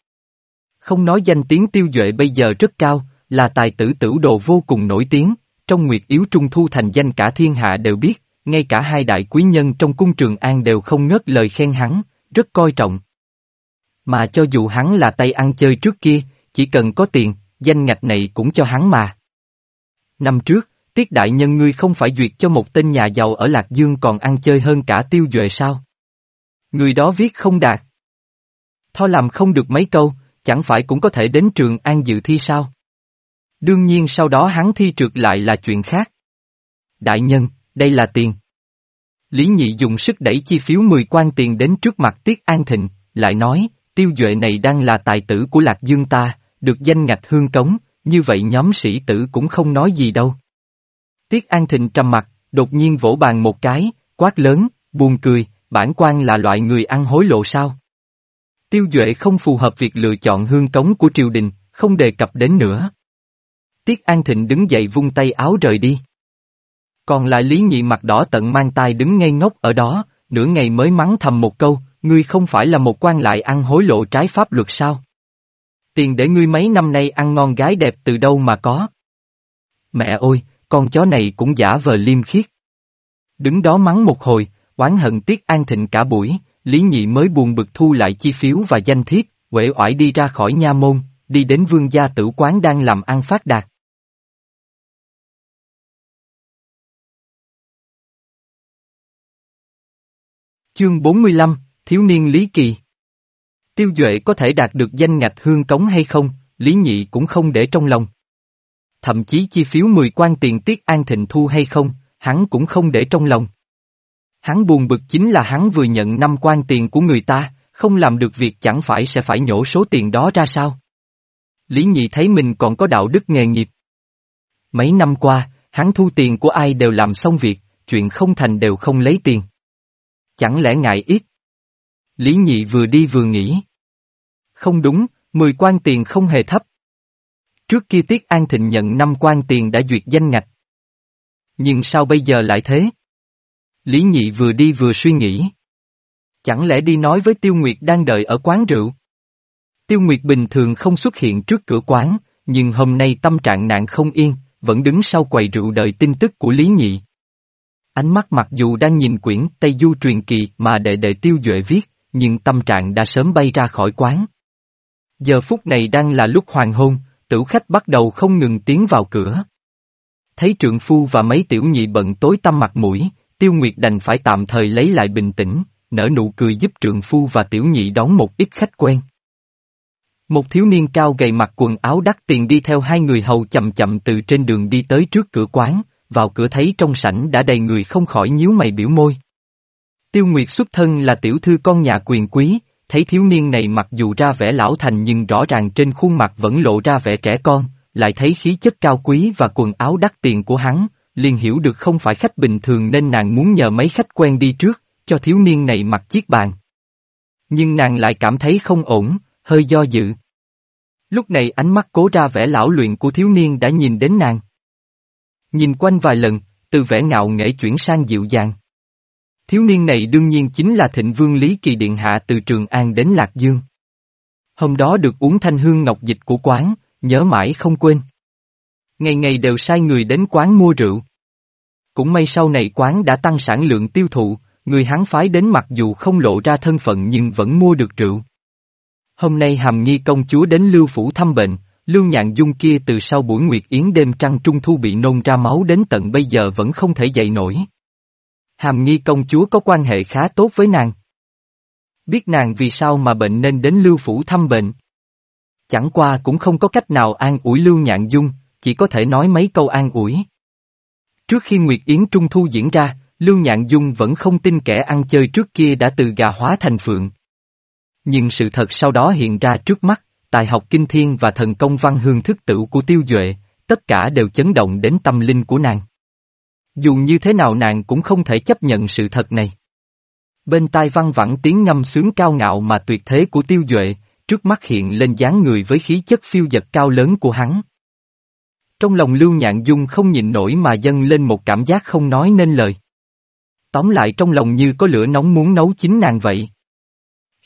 Không nói danh tiếng tiêu duệ bây giờ rất cao, là tài tử tử đồ vô cùng nổi tiếng, trong Nguyệt Yếu Trung Thu thành danh cả thiên hạ đều biết, ngay cả hai đại quý nhân trong cung trường an đều không ngớt lời khen hắn, rất coi trọng. Mà cho dù hắn là tay ăn chơi trước kia, chỉ cần có tiền, danh ngạch này cũng cho hắn mà. Năm trước, Tiết đại nhân ngươi không phải duyệt cho một tên nhà giàu ở Lạc Dương còn ăn chơi hơn cả tiêu duệ sao? Người đó viết không đạt. Tho làm không được mấy câu, chẳng phải cũng có thể đến trường an dự thi sao? Đương nhiên sau đó hắn thi trượt lại là chuyện khác. Đại nhân, đây là tiền. Lý Nhị dùng sức đẩy chi phiếu 10 quan tiền đến trước mặt Tiết An Thịnh, lại nói, tiêu duệ này đang là tài tử của Lạc Dương ta, được danh ngạch hương cống, như vậy nhóm sĩ tử cũng không nói gì đâu. Tiết An Thịnh trầm mặt, đột nhiên vỗ bàn một cái, quát lớn, buồn cười, bản quan là loại người ăn hối lộ sao? Tiêu Duệ không phù hợp việc lựa chọn hương cống của triều đình, không đề cập đến nữa. Tiết An Thịnh đứng dậy vung tay áo rời đi. Còn lại Lý Nhị mặt đỏ tận mang tai đứng ngây ngốc ở đó, nửa ngày mới mắng thầm một câu, ngươi không phải là một quan lại ăn hối lộ trái pháp luật sao? Tiền để ngươi mấy năm nay ăn ngon gái đẹp từ đâu mà có? Mẹ ơi, con chó này cũng giả vờ liêm khiết. Đứng đó mắng một hồi, oán hận Tiết An Thịnh cả buổi, Lý Nhị mới buồn bực thu lại chi phiếu và danh thiếp, quể oải đi ra khỏi nha môn, đi đến vương gia tử quán đang làm ăn phát đạt. Chương 45, Thiếu niên Lý Kỳ Tiêu Duệ có thể đạt được danh ngạch hương cống hay không, Lý Nhị cũng không để trong lòng. Thậm chí chi phiếu 10 quan tiền tiết an thịnh thu hay không, hắn cũng không để trong lòng. Hắn buồn bực chính là hắn vừa nhận năm quan tiền của người ta, không làm được việc chẳng phải sẽ phải nhổ số tiền đó ra sao. Lý Nhị thấy mình còn có đạo đức nghề nghiệp. Mấy năm qua, hắn thu tiền của ai đều làm xong việc, chuyện không thành đều không lấy tiền. Chẳng lẽ ngại ít? Lý Nhị vừa đi vừa nghĩ. Không đúng, mười quan tiền không hề thấp. Trước kia Tiết An Thịnh nhận năm quan tiền đã duyệt danh ngạch. Nhưng sao bây giờ lại thế? Lý Nhị vừa đi vừa suy nghĩ. Chẳng lẽ đi nói với Tiêu Nguyệt đang đợi ở quán rượu? Tiêu Nguyệt bình thường không xuất hiện trước cửa quán, nhưng hôm nay tâm trạng nạn không yên, vẫn đứng sau quầy rượu đợi tin tức của Lý Nhị. Ánh mắt mặc dù đang nhìn quyển Tây Du truyền kỳ mà đệ đệ Tiêu Duệ viết, nhưng tâm trạng đã sớm bay ra khỏi quán. Giờ phút này đang là lúc hoàng hôn, tử khách bắt đầu không ngừng tiến vào cửa. Thấy trượng phu và mấy tiểu nhị bận tối tăm mặt mũi, Tiêu Nguyệt đành phải tạm thời lấy lại bình tĩnh, nở nụ cười giúp trượng phu và tiểu nhị đón một ít khách quen. Một thiếu niên cao gầy mặc quần áo đắt tiền đi theo hai người hầu chậm chậm từ trên đường đi tới trước cửa quán, vào cửa thấy trong sảnh đã đầy người không khỏi nhíu mày biểu môi. Tiêu Nguyệt xuất thân là tiểu thư con nhà quyền quý, thấy thiếu niên này mặc dù ra vẻ lão thành nhưng rõ ràng trên khuôn mặt vẫn lộ ra vẻ trẻ con, lại thấy khí chất cao quý và quần áo đắt tiền của hắn, liền hiểu được không phải khách bình thường nên nàng muốn nhờ mấy khách quen đi trước, cho thiếu niên này mặc chiếc bàn. Nhưng nàng lại cảm thấy không ổn, hơi do dự. Lúc này ánh mắt cố ra vẻ lão luyện của thiếu niên đã nhìn đến nàng. Nhìn quanh vài lần, từ vẻ ngạo nghễ chuyển sang dịu dàng. Thiếu niên này đương nhiên chính là thịnh vương Lý Kỳ Điện Hạ từ Trường An đến Lạc Dương. Hôm đó được uống thanh hương ngọc dịch của quán, nhớ mãi không quên. Ngày ngày đều sai người đến quán mua rượu. Cũng may sau này quán đã tăng sản lượng tiêu thụ, người hắn phái đến mặc dù không lộ ra thân phận nhưng vẫn mua được rượu. Hôm nay hàm nghi công chúa đến Lưu Phủ thăm bệnh, Lưu Nhạn Dung kia từ sau buổi nguyệt yến đêm trăng trung thu bị nôn ra máu đến tận bây giờ vẫn không thể dậy nổi. Hàm nghi công chúa có quan hệ khá tốt với nàng. Biết nàng vì sao mà bệnh nên đến Lưu Phủ thăm bệnh. Chẳng qua cũng không có cách nào an ủi Lưu Nhạn Dung, chỉ có thể nói mấy câu an ủi. Trước khi Nguyệt Yến Trung Thu diễn ra, Lưu Nhạn Dung vẫn không tin kẻ ăn chơi trước kia đã từ gà hóa thành phượng. Nhưng sự thật sau đó hiện ra trước mắt, tài học kinh thiên và thần công văn hương thức tửu của tiêu duệ, tất cả đều chấn động đến tâm linh của nàng. Dù như thế nào nàng cũng không thể chấp nhận sự thật này. Bên tai văn vẳng tiếng ngâm sướng cao ngạo mà tuyệt thế của tiêu duệ, trước mắt hiện lên dáng người với khí chất phiêu dật cao lớn của hắn. Trong lòng Lưu Nhạn Dung không nhịn nổi mà dâng lên một cảm giác không nói nên lời. Tóm lại trong lòng như có lửa nóng muốn nấu chín nàng vậy.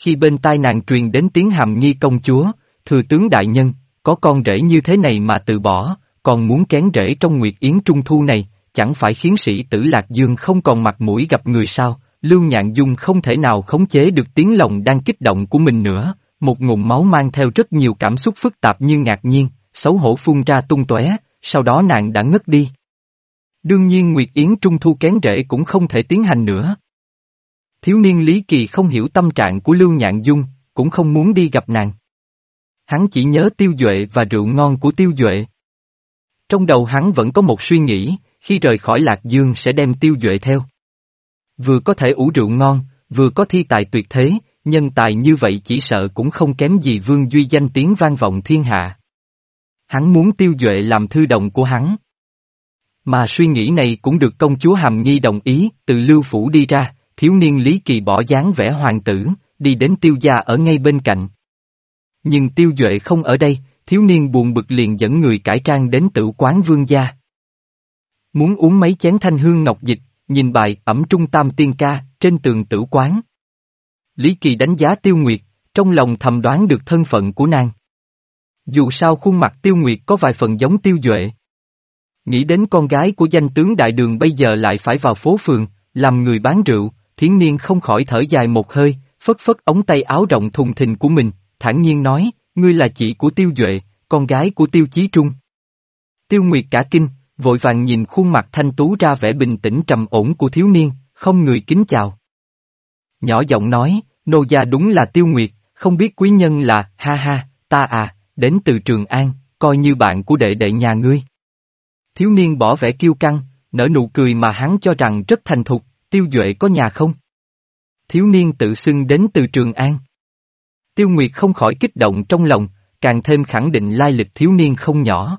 Khi bên tai nàng truyền đến tiếng hàm nghi công chúa, thừa tướng đại nhân, có con rể như thế này mà từ bỏ, còn muốn kén rể trong nguyệt yến trung thu này, chẳng phải khiến sĩ tử Lạc Dương không còn mặt mũi gặp người sao, Lưu Nhạn Dung không thể nào khống chế được tiếng lòng đang kích động của mình nữa, một ngụm máu mang theo rất nhiều cảm xúc phức tạp như ngạc nhiên, xấu hổ phun ra tung tóe, sau đó nàng đã ngất đi. Đương nhiên Nguyệt Yến Trung Thu kén rễ cũng không thể tiến hành nữa. Thiếu niên Lý Kỳ không hiểu tâm trạng của Lưu Nhạn Dung, cũng không muốn đi gặp nàng. Hắn chỉ nhớ tiêu duệ và rượu ngon của tiêu duệ. Trong đầu hắn vẫn có một suy nghĩ, khi rời khỏi Lạc Dương sẽ đem tiêu duệ theo. Vừa có thể ủ rượu ngon, vừa có thi tài tuyệt thế, nhân tài như vậy chỉ sợ cũng không kém gì vương duy danh tiếng vang vọng thiên hạ. Hắn muốn tiêu duệ làm thư đồng của hắn. Mà suy nghĩ này cũng được công chúa Hàm nhi đồng ý, từ lưu phủ đi ra, thiếu niên Lý Kỳ bỏ dáng vẻ hoàng tử, đi đến tiêu gia ở ngay bên cạnh. Nhưng tiêu duệ không ở đây, thiếu niên buồn bực liền dẫn người cải trang đến tử quán vương gia. Muốn uống mấy chén thanh hương ngọc dịch, nhìn bài ẩm trung tam tiên ca, trên tường tử quán. Lý Kỳ đánh giá tiêu nguyệt, trong lòng thầm đoán được thân phận của nàng. Dù sao khuôn mặt tiêu nguyệt có vài phần giống tiêu duệ. Nghĩ đến con gái của danh tướng đại đường bây giờ lại phải vào phố phường, làm người bán rượu, thiến niên không khỏi thở dài một hơi, phất phất ống tay áo rộng thùng thình của mình, thản nhiên nói, ngươi là chị của tiêu duệ, con gái của tiêu chí trung. Tiêu Nguyệt cả kinh, vội vàng nhìn khuôn mặt thanh tú ra vẻ bình tĩnh trầm ổn của thiếu niên, không người kính chào. Nhỏ giọng nói, nô gia đúng là tiêu nguyệt, không biết quý nhân là, ha ha, ta à, đến từ Trường An, coi như bạn của đệ đệ nhà ngươi. Thiếu niên bỏ vẻ kiêu căng, nở nụ cười mà hắn cho rằng rất thành thục, tiêu duệ có nhà không? Thiếu niên tự xưng đến từ Trường An. Tiêu Nguyệt không khỏi kích động trong lòng, càng thêm khẳng định lai lịch thiếu niên không nhỏ.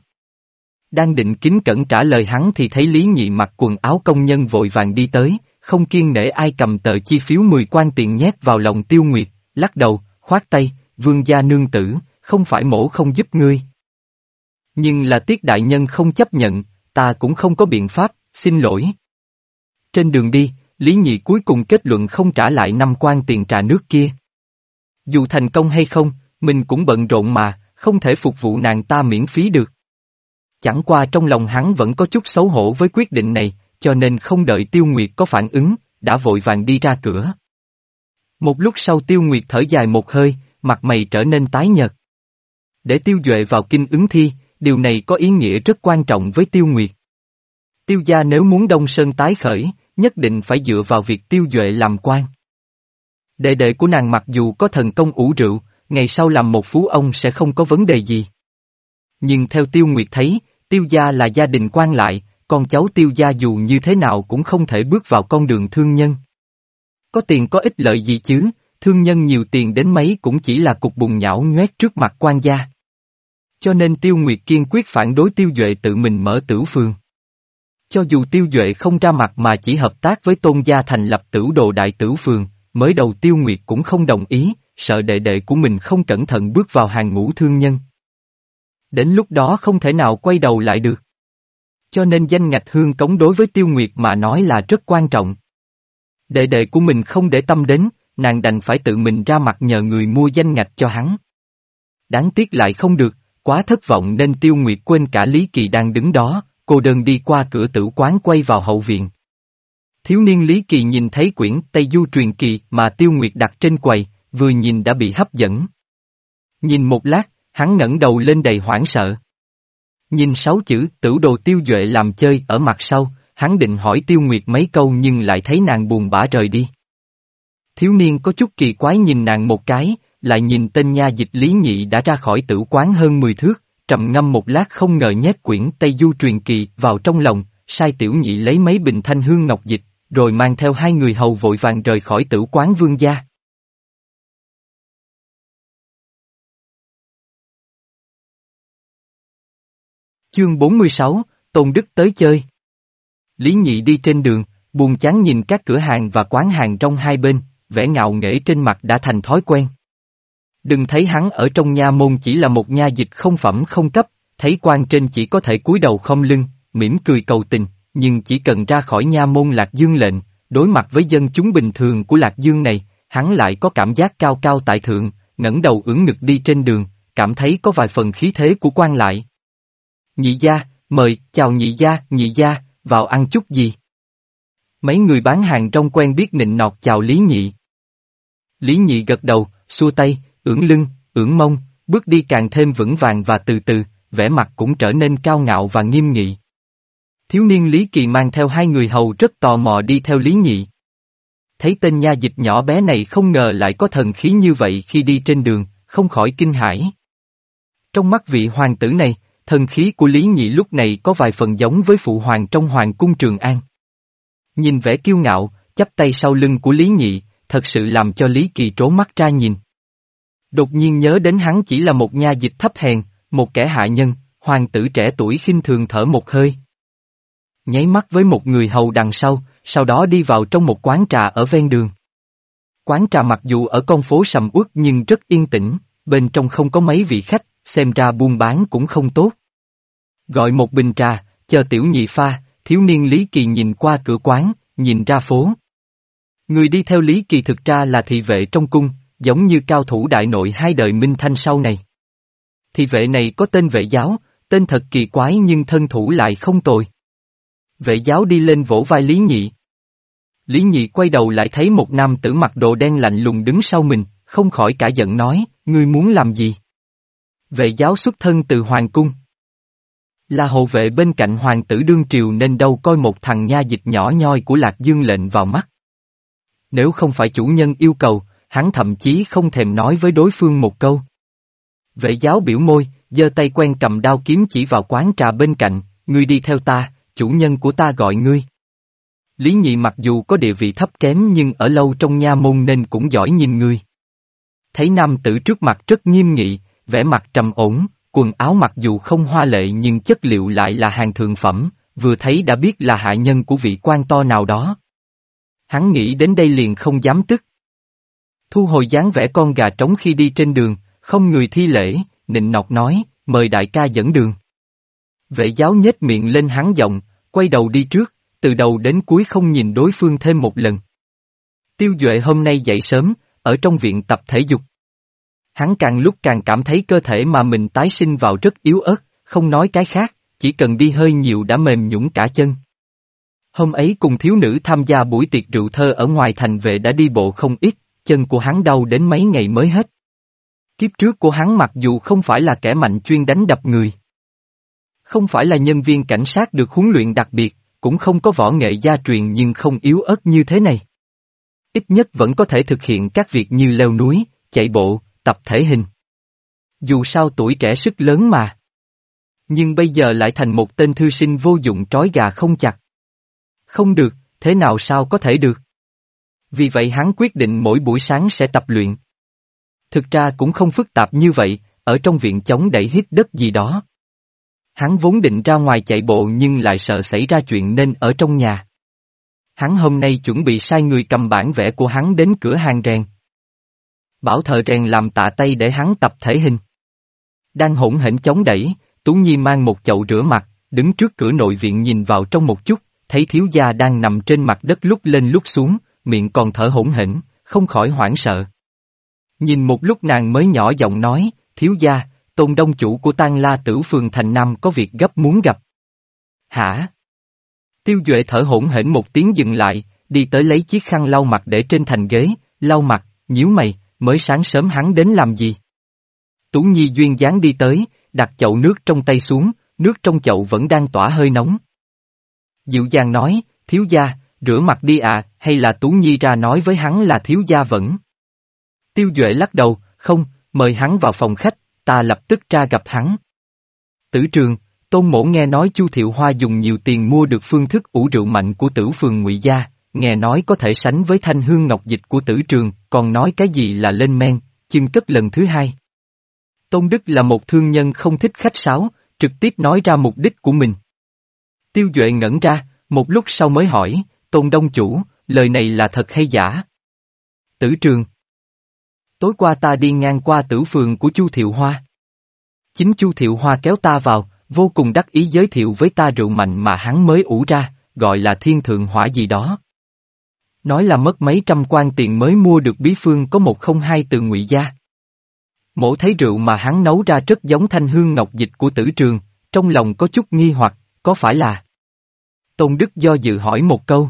Đang định kính cẩn trả lời hắn thì thấy Lý Nhị mặc quần áo công nhân vội vàng đi tới, không kiên nể ai cầm tờ chi phiếu 10 quan tiền nhét vào lòng Tiêu Nguyệt, lắc đầu, khoát tay, vương gia nương tử, không phải mổ không giúp ngươi. Nhưng là tiết đại nhân không chấp nhận, ta cũng không có biện pháp, xin lỗi. Trên đường đi, Lý Nhị cuối cùng kết luận không trả lại năm quan tiền trà nước kia. Dù thành công hay không, mình cũng bận rộn mà, không thể phục vụ nàng ta miễn phí được. Chẳng qua trong lòng hắn vẫn có chút xấu hổ với quyết định này, cho nên không đợi Tiêu Nguyệt có phản ứng, đã vội vàng đi ra cửa. Một lúc sau Tiêu Nguyệt thở dài một hơi, mặt mày trở nên tái nhợt. Để Tiêu Duệ vào kinh ứng thi, điều này có ý nghĩa rất quan trọng với Tiêu Nguyệt. Tiêu gia nếu muốn Đông Sơn tái khởi, nhất định phải dựa vào việc Tiêu Duệ làm quan. Đệ đệ của nàng mặc dù có thần công ủ rượu, ngày sau làm một phú ông sẽ không có vấn đề gì. Nhưng theo Tiêu Nguyệt thấy, Tiêu gia là gia đình quan lại, con cháu Tiêu gia dù như thế nào cũng không thể bước vào con đường thương nhân. Có tiền có ích lợi gì chứ, thương nhân nhiều tiền đến mấy cũng chỉ là cục bùn nhão nhoét trước mặt quan gia. Cho nên Tiêu Nguyệt kiên quyết phản đối Tiêu Duệ tự mình mở tử phường. Cho dù Tiêu Duệ không ra mặt mà chỉ hợp tác với tôn gia thành lập tử đồ đại tử phường, mới đầu Tiêu Nguyệt cũng không đồng ý, sợ đệ đệ của mình không cẩn thận bước vào hàng ngũ thương nhân. Đến lúc đó không thể nào quay đầu lại được. Cho nên danh ngạch hương cống đối với Tiêu Nguyệt mà nói là rất quan trọng. Đệ đệ của mình không để tâm đến, nàng đành phải tự mình ra mặt nhờ người mua danh ngạch cho hắn. Đáng tiếc lại không được, quá thất vọng nên Tiêu Nguyệt quên cả Lý Kỳ đang đứng đó, cô đơn đi qua cửa tử quán quay vào hậu viện. Thiếu niên Lý Kỳ nhìn thấy quyển Tây Du truyền kỳ mà Tiêu Nguyệt đặt trên quầy, vừa nhìn đã bị hấp dẫn. Nhìn một lát, hắn ngẩng đầu lên đầy hoảng sợ. Nhìn sáu chữ tử đồ tiêu duệ làm chơi ở mặt sau, hắn định hỏi Tiêu Nguyệt mấy câu nhưng lại thấy nàng buồn bã rời đi. Thiếu niên có chút kỳ quái nhìn nàng một cái, lại nhìn tên nha dịch Lý Nhị đã ra khỏi tử quán hơn 10 thước, trầm ngâm một lát không ngờ nhét quyển Tây Du truyền kỳ vào trong lòng, sai tiểu nhị lấy mấy bình thanh hương ngọc dịch, rồi mang theo hai người hầu vội vàng rời khỏi tử quán vương gia. Chương 46, Tôn Đức tới chơi. Lý Nhị đi trên đường, buồn chán nhìn các cửa hàng và quán hàng trong hai bên, vẻ ngạo nghễ trên mặt đã thành thói quen. Đừng thấy hắn ở trong nha môn chỉ là một nha dịch không phẩm không cấp, thấy quan trên chỉ có thể cúi đầu không lưng, mỉm cười cầu tình, nhưng chỉ cần ra khỏi nha môn Lạc Dương lệnh, đối mặt với dân chúng bình thường của Lạc Dương này, hắn lại có cảm giác cao cao tại thượng, ngẩng đầu ưỡn ngực đi trên đường, cảm thấy có vài phần khí thế của quan lại. Nhị gia, mời, chào nhị gia, nhị gia, vào ăn chút gì? Mấy người bán hàng trong quen biết nịnh nọt chào Lý Nhị. Lý Nhị gật đầu, xua tay, ưỡn lưng, ưỡn mông, bước đi càng thêm vững vàng và từ từ, vẻ mặt cũng trở nên cao ngạo và nghiêm nghị. Thiếu niên Lý Kỳ mang theo hai người hầu rất tò mò đi theo Lý Nhị. Thấy tên nha dịch nhỏ bé này không ngờ lại có thần khí như vậy khi đi trên đường, không khỏi kinh hãi. Trong mắt vị hoàng tử này, thần khí của Lý Nhị lúc này có vài phần giống với phụ hoàng trong hoàng cung Trường An. Nhìn vẻ kiêu ngạo, chắp tay sau lưng của Lý Nhị, thật sự làm cho Lý Kỳ trố mắt ra nhìn. Đột nhiên nhớ đến hắn chỉ là một nha dịch thấp hèn, một kẻ hạ nhân, hoàng tử trẻ tuổi khinh thường thở một hơi. Nháy mắt với một người hầu đằng sau, sau đó đi vào trong một quán trà ở ven đường. Quán trà mặc dù ở con phố sầm uất nhưng rất yên tĩnh, bên trong không có mấy vị khách, xem ra buôn bán cũng không tốt. Gọi một bình trà, chờ tiểu nhị pha, thiếu niên Lý Kỳ nhìn qua cửa quán, nhìn ra phố. Người đi theo Lý Kỳ thực ra là thị vệ trong cung, giống như cao thủ đại nội hai đời Minh Thanh sau này. Thì vệ này có tên vệ giáo, tên thật kỳ quái nhưng thân thủ lại không tồi. Vệ giáo đi lên vỗ vai Lý Nhị. Lý Nhị quay đầu lại thấy một nam tử mặc đồ đen lạnh lùng đứng sau mình, không khỏi cả giận nói, ngươi muốn làm gì? Vệ giáo xuất thân từ Hoàng Cung. Là hộ vệ bên cạnh Hoàng tử Đương Triều nên đâu coi một thằng nha dịch nhỏ nhoi của Lạc Dương lệnh vào mắt. Nếu không phải chủ nhân yêu cầu, hắn thậm chí không thèm nói với đối phương một câu. Vệ giáo biểu môi, giơ tay quen cầm đao kiếm chỉ vào quán trà bên cạnh, ngươi đi theo ta, chủ nhân của ta gọi ngươi. Lý nhị mặc dù có địa vị thấp kém nhưng ở lâu trong nha môn nên cũng giỏi nhìn ngươi. Thấy nam tử trước mặt rất nghiêm nghị, vẻ mặt trầm ổn, quần áo mặc dù không hoa lệ nhưng chất liệu lại là hàng thượng phẩm, vừa thấy đã biết là hạ nhân của vị quan to nào đó. Hắn nghĩ đến đây liền không dám tức. Thu hồi dáng vẻ con gà trống khi đi trên đường, không người thi lễ, nịnh nọc nói, mời đại ca dẫn đường. Vệ giáo nhếch miệng lên hắn giọng, quay đầu đi trước, từ đầu đến cuối không nhìn đối phương thêm một lần. Tiêu Duệ hôm nay dậy sớm, ở trong viện tập thể dục. Hắn càng lúc càng cảm thấy cơ thể mà mình tái sinh vào rất yếu ớt, không nói cái khác, chỉ cần đi hơi nhiều đã mềm nhũng cả chân. Hôm ấy cùng thiếu nữ tham gia buổi tiệc rượu thơ ở ngoài thành vệ đã đi bộ không ít, chân của hắn đau đến mấy ngày mới hết. Kiếp trước của hắn mặc dù không phải là kẻ mạnh chuyên đánh đập người. Không phải là nhân viên cảnh sát được huấn luyện đặc biệt, cũng không có võ nghệ gia truyền nhưng không yếu ớt như thế này. Ít nhất vẫn có thể thực hiện các việc như leo núi, chạy bộ, tập thể hình. Dù sao tuổi trẻ sức lớn mà. Nhưng bây giờ lại thành một tên thư sinh vô dụng trói gà không chặt. Không được, thế nào sao có thể được? Vì vậy hắn quyết định mỗi buổi sáng sẽ tập luyện. Thực ra cũng không phức tạp như vậy, ở trong viện chống đẩy hít đất gì đó. Hắn vốn định ra ngoài chạy bộ nhưng lại sợ xảy ra chuyện nên ở trong nhà. Hắn hôm nay chuẩn bị sai người cầm bản vẽ của hắn đến cửa hàng rèn. Bảo thợ rèn làm tạ tay để hắn tập thể hình. Đang hỗn hển chống đẩy, Tú Nhi mang một chậu rửa mặt, đứng trước cửa nội viện nhìn vào trong một chút, thấy thiếu gia đang nằm trên mặt đất lúc lên lúc xuống, miệng còn thở hỗn hển, không khỏi hoảng sợ. Nhìn một lúc nàng mới nhỏ giọng nói, thiếu gia, tôn đông chủ của tang la tử phường thành Nam có việc gấp muốn gặp. Hả? Tiêu Duệ thở hỗn hển một tiếng dừng lại, đi tới lấy chiếc khăn lau mặt để trên thành ghế, lau mặt, nhíu mày, mới sáng sớm hắn đến làm gì? Tú Nhi duyên dáng đi tới, đặt chậu nước trong tay xuống, nước trong chậu vẫn đang tỏa hơi nóng. Dịu dàng nói, thiếu gia, rửa mặt đi à, hay là Tú Nhi ra nói với hắn là thiếu gia vẫn. Tiêu Duệ lắc đầu, không, mời hắn vào phòng khách, ta lập tức ra gặp hắn. Tử trường, Tôn Mổ nghe nói Chu Thiệu Hoa dùng nhiều tiền mua được phương thức ủ rượu mạnh của tử phường ngụy Gia, nghe nói có thể sánh với thanh hương ngọc dịch của tử trường, còn nói cái gì là lên men, chưng cất lần thứ hai. Tôn Đức là một thương nhân không thích khách sáo, trực tiếp nói ra mục đích của mình. Tiêu Duệ ngẩn ra, một lúc sau mới hỏi, Tôn Đông Chủ, lời này là thật hay giả? Tử trường. Tối qua ta đi ngang qua tử phường của Chu Thiệu Hoa. Chính Chu Thiệu Hoa kéo ta vào, vô cùng đắc ý giới thiệu với ta rượu mạnh mà hắn mới ủ ra, gọi là thiên thượng hỏa gì đó. Nói là mất mấy trăm quan tiền mới mua được bí phương có một không hai từ ngụy gia. Mổ thấy rượu mà hắn nấu ra rất giống thanh hương ngọc dịch của tử trường, trong lòng có chút nghi hoặc, có phải là... Tôn Đức do dự hỏi một câu.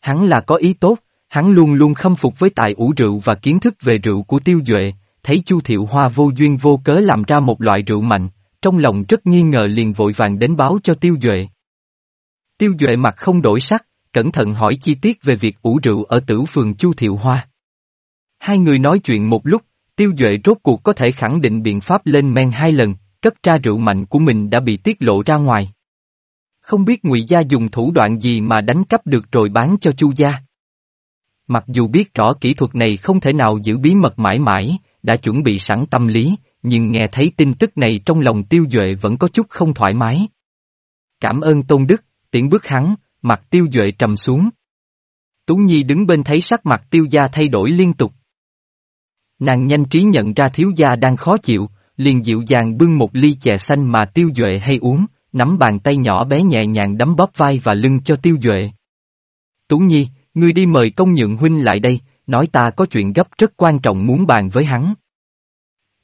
Hắn là có ý tốt, hắn luôn luôn khâm phục với tài ủ rượu và kiến thức về rượu của tiêu duệ, thấy Chu Thiệu Hoa vô duyên vô cớ làm ra một loại rượu mạnh, trong lòng rất nghi ngờ liền vội vàng đến báo cho tiêu duệ. Tiêu duệ mặt không đổi sắc, cẩn thận hỏi chi tiết về việc ủ rượu ở tử phường Chu Thiệu Hoa. Hai người nói chuyện một lúc, tiêu duệ rốt cuộc có thể khẳng định biện pháp lên men hai lần, cất ra rượu mạnh của mình đã bị tiết lộ ra ngoài. Không biết ngụy gia dùng thủ đoạn gì mà đánh cắp được rồi bán cho chu gia. Mặc dù biết rõ kỹ thuật này không thể nào giữ bí mật mãi mãi, đã chuẩn bị sẵn tâm lý, nhưng nghe thấy tin tức này trong lòng tiêu duệ vẫn có chút không thoải mái. Cảm ơn Tôn Đức, tiễn bước hắn, mặt tiêu duệ trầm xuống. Tú Nhi đứng bên thấy sắc mặt tiêu gia thay đổi liên tục. Nàng nhanh trí nhận ra thiếu gia đang khó chịu, liền dịu dàng bưng một ly chè xanh mà tiêu duệ hay uống, nắm bàn tay nhỏ bé nhẹ nhàng đấm bóp vai và lưng cho tiêu duệ. Tú Nhi, ngươi đi mời công nhượng huynh lại đây, nói ta có chuyện gấp rất quan trọng muốn bàn với hắn.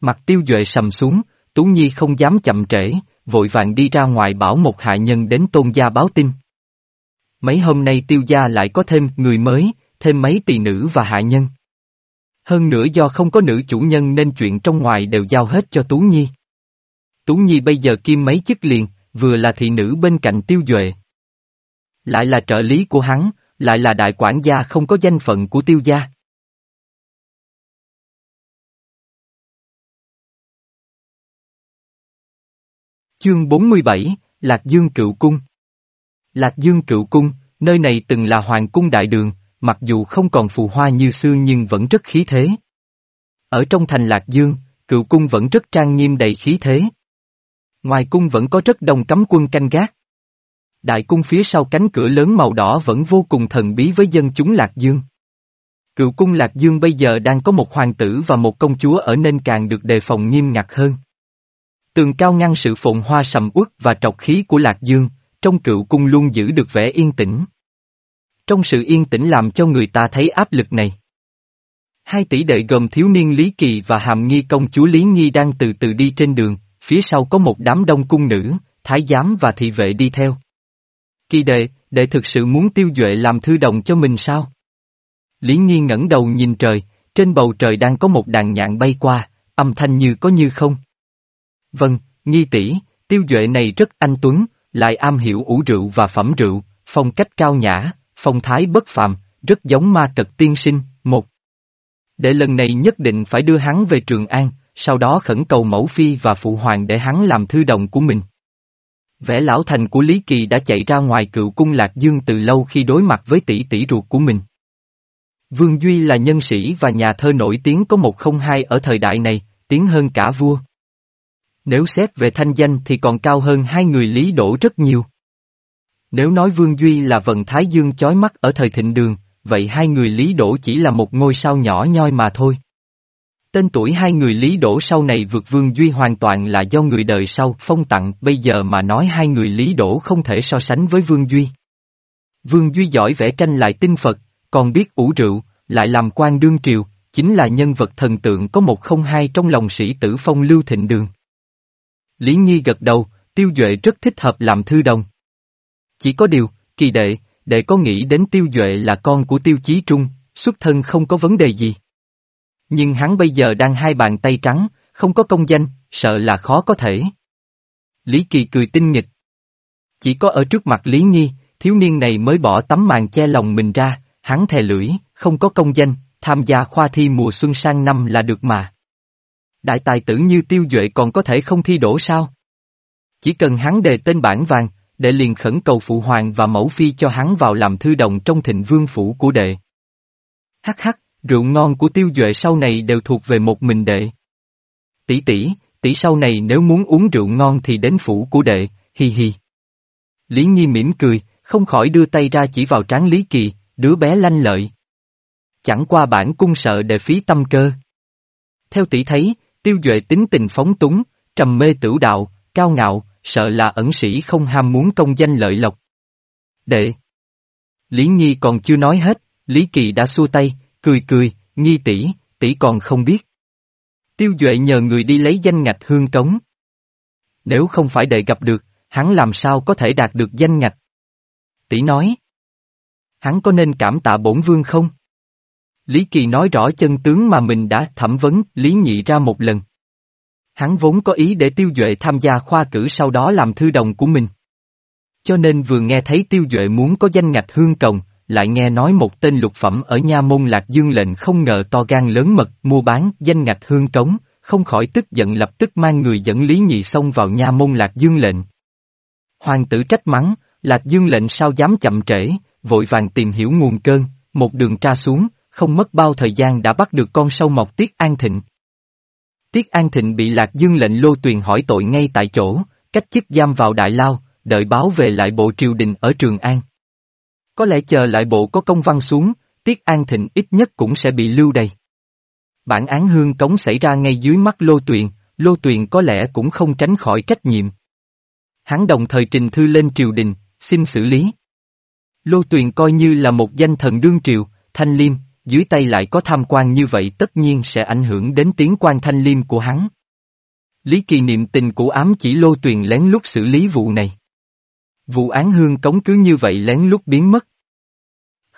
Mặt tiêu duệ sầm xuống, Tú Nhi không dám chậm trễ, vội vàng đi ra ngoài bảo một hạ nhân đến tôn gia báo tin. Mấy hôm nay tiêu gia lại có thêm người mới, thêm mấy tỳ nữ và hạ nhân. Hơn nữa do không có nữ chủ nhân nên chuyện trong ngoài đều giao hết cho Tú Nhi. Tú Nhi bây giờ kim mấy chức liền, vừa là thị nữ bên cạnh tiêu duệ. Lại là trợ lý của hắn, lại là đại quản gia không có danh phận của tiêu gia. Chương 47, Lạc Dương Cựu Cung Lạc Dương Cựu Cung, nơi này từng là hoàng cung đại đường, mặc dù không còn phù hoa như xưa nhưng vẫn rất khí thế. Ở trong thành Lạc Dương, cựu cung vẫn rất trang nghiêm đầy khí thế. Ngoài cung vẫn có rất đông cấm quân canh gác. Đại cung phía sau cánh cửa lớn màu đỏ vẫn vô cùng thần bí với dân chúng Lạc Dương. Cựu cung Lạc Dương bây giờ đang có một hoàng tử và một công chúa ở nên càng được đề phòng nghiêm ngặt hơn. Tường cao ngăn sự phồn hoa sầm uất và trọc khí của Lạc Dương, trong cựu cung luôn giữ được vẻ yên tĩnh. Trong sự yên tĩnh làm cho người ta thấy áp lực này. Hai tỷ đệ gồm thiếu niên Lý Kỳ và hàm nghi công chúa Lý Nghi đang từ từ đi trên đường, phía sau có một đám đông cung nữ, thái giám và thị vệ đi theo. Kỳ đệ, đệ thực sự muốn tiêu duệ làm thư đồng cho mình sao? Lý Nghi ngẩng đầu nhìn trời, trên bầu trời đang có một đàn nhạn bay qua, âm thanh như có như không. Vâng, Nghi tỷ, tiêu duệ này rất anh tuấn, lại am hiểu ủ rượu và phẩm rượu, phong cách cao nhã, phong thái bất phàm, rất giống ma cật tiên sinh, một. Để lần này nhất định phải đưa hắn về Trường An, sau đó khẩn cầu mẫu phi và phụ hoàng để hắn làm thư đồng của mình. Vẻ lão thành của Lý Kỳ đã chạy ra ngoài cựu cung Lạc Dương từ lâu khi đối mặt với tỷ tỷ ruột của mình. Vương Duy là nhân sĩ và nhà thơ nổi tiếng có một không hai ở thời đại này, tiếng hơn cả vua. Nếu xét về thanh danh thì còn cao hơn hai người Lý Đỗ rất nhiều. Nếu nói Vương Duy là vận thái dương chói mắt ở thời thịnh đường, vậy hai người Lý Đỗ chỉ là một ngôi sao nhỏ nhoi mà thôi. Tên tuổi hai người Lý Đỗ sau này vượt Vương Duy hoàn toàn là do người đời sau phong tặng, bây giờ mà nói hai người Lý Đỗ không thể so sánh với Vương Duy. Vương Duy giỏi vẽ tranh lại tinh Phật, còn biết ủ rượu, lại làm quan đương triều, chính là nhân vật thần tượng có một không hai trong lòng sĩ tử phong lưu thịnh đường. Lý Nhi gật đầu, Tiêu Duệ rất thích hợp làm thư đồng. Chỉ có điều, kỳ đệ, đệ có nghĩ đến Tiêu Duệ là con của Tiêu Chí Trung, xuất thân không có vấn đề gì. Nhưng hắn bây giờ đang hai bàn tay trắng, không có công danh, sợ là khó có thể. Lý Kỳ cười tinh nghịch. Chỉ có ở trước mặt Lý Nhi, thiếu niên này mới bỏ tấm màn che lòng mình ra, hắn thè lưỡi, không có công danh, tham gia khoa thi mùa xuân sang năm là được mà. Đại tài tử như tiêu duệ còn có thể không thi đổ sao? Chỉ cần hắn đề tên bản vàng, đệ liền khẩn cầu phụ hoàng và mẫu phi cho hắn vào làm thư đồng trong thịnh vương phủ của đệ. Hắc hắc, rượu ngon của tiêu duệ sau này đều thuộc về một mình đệ. Tỷ tỷ, tỷ sau này nếu muốn uống rượu ngon thì đến phủ của đệ, hi hi. Lý Nhi mỉm cười, không khỏi đưa tay ra chỉ vào trán Lý Kỳ, đứa bé lanh lợi. Chẳng qua bản cung sợ đệ phí tâm cơ. Theo tỷ thấy, tiêu duệ tính tình phóng túng, trầm mê tử đạo, cao ngạo, sợ là ẩn sĩ không ham muốn công danh lợi lộc. Đệ. Lý Nhi còn chưa nói hết, Lý Kỳ đã xua tay, cười cười, nghi tỷ, tỷ còn không biết. Tiêu Duệ nhờ người đi lấy danh ngạch hương cống. Nếu không phải đệ gặp được, hắn làm sao có thể đạt được danh ngạch? Tỷ nói. Hắn có nên cảm tạ bổn vương không? Lý Kỳ nói rõ chân tướng mà mình đã thẩm vấn Lý Nhị ra một lần. Hắn vốn có ý để Tiêu Duệ tham gia khoa cử sau đó làm thư đồng của mình. Cho nên vừa nghe thấy Tiêu Duệ muốn có danh ngạch hương cồng, lại nghe nói một tên lục phẩm ở nha môn lạc dương lệnh không ngờ to gan lớn mật mua bán danh ngạch hương cống, không khỏi tức giận lập tức mang người dẫn Lý Nhị xông vào nha môn lạc dương lệnh. Hoàng tử trách mắng, lạc dương lệnh sao dám chậm trễ, vội vàng tìm hiểu nguồn cơn, một đường tra xuống, không mất bao thời gian đã bắt được con sâu mọc Tiết An Thịnh. Tiết An Thịnh bị Lạc Dương lệnh lô tuyền hỏi tội ngay tại chỗ, cách chức giam vào Đại Lao, đợi báo về lại bộ triều đình ở Trường An. Có lẽ chờ lại bộ có công văn xuống, Tiết An Thịnh ít nhất cũng sẽ bị lưu đầy. Bản án hương cống xảy ra ngay dưới mắt lô tuyền, lô tuyền có lẽ cũng không tránh khỏi trách nhiệm. Hắn đồng thời trình thư lên triều đình, xin xử lý. Lô tuyền coi như là một danh thần đương triều, thanh liêm, dưới tay lại có tham quan như vậy tất nhiên sẽ ảnh hưởng đến tiếng quan thanh liêm của hắn. Lý Kỳ niệm tình của ám chỉ lô tuyền lén lút xử lý vụ này. Vụ án hương cống cứ như vậy lén lút biến mất.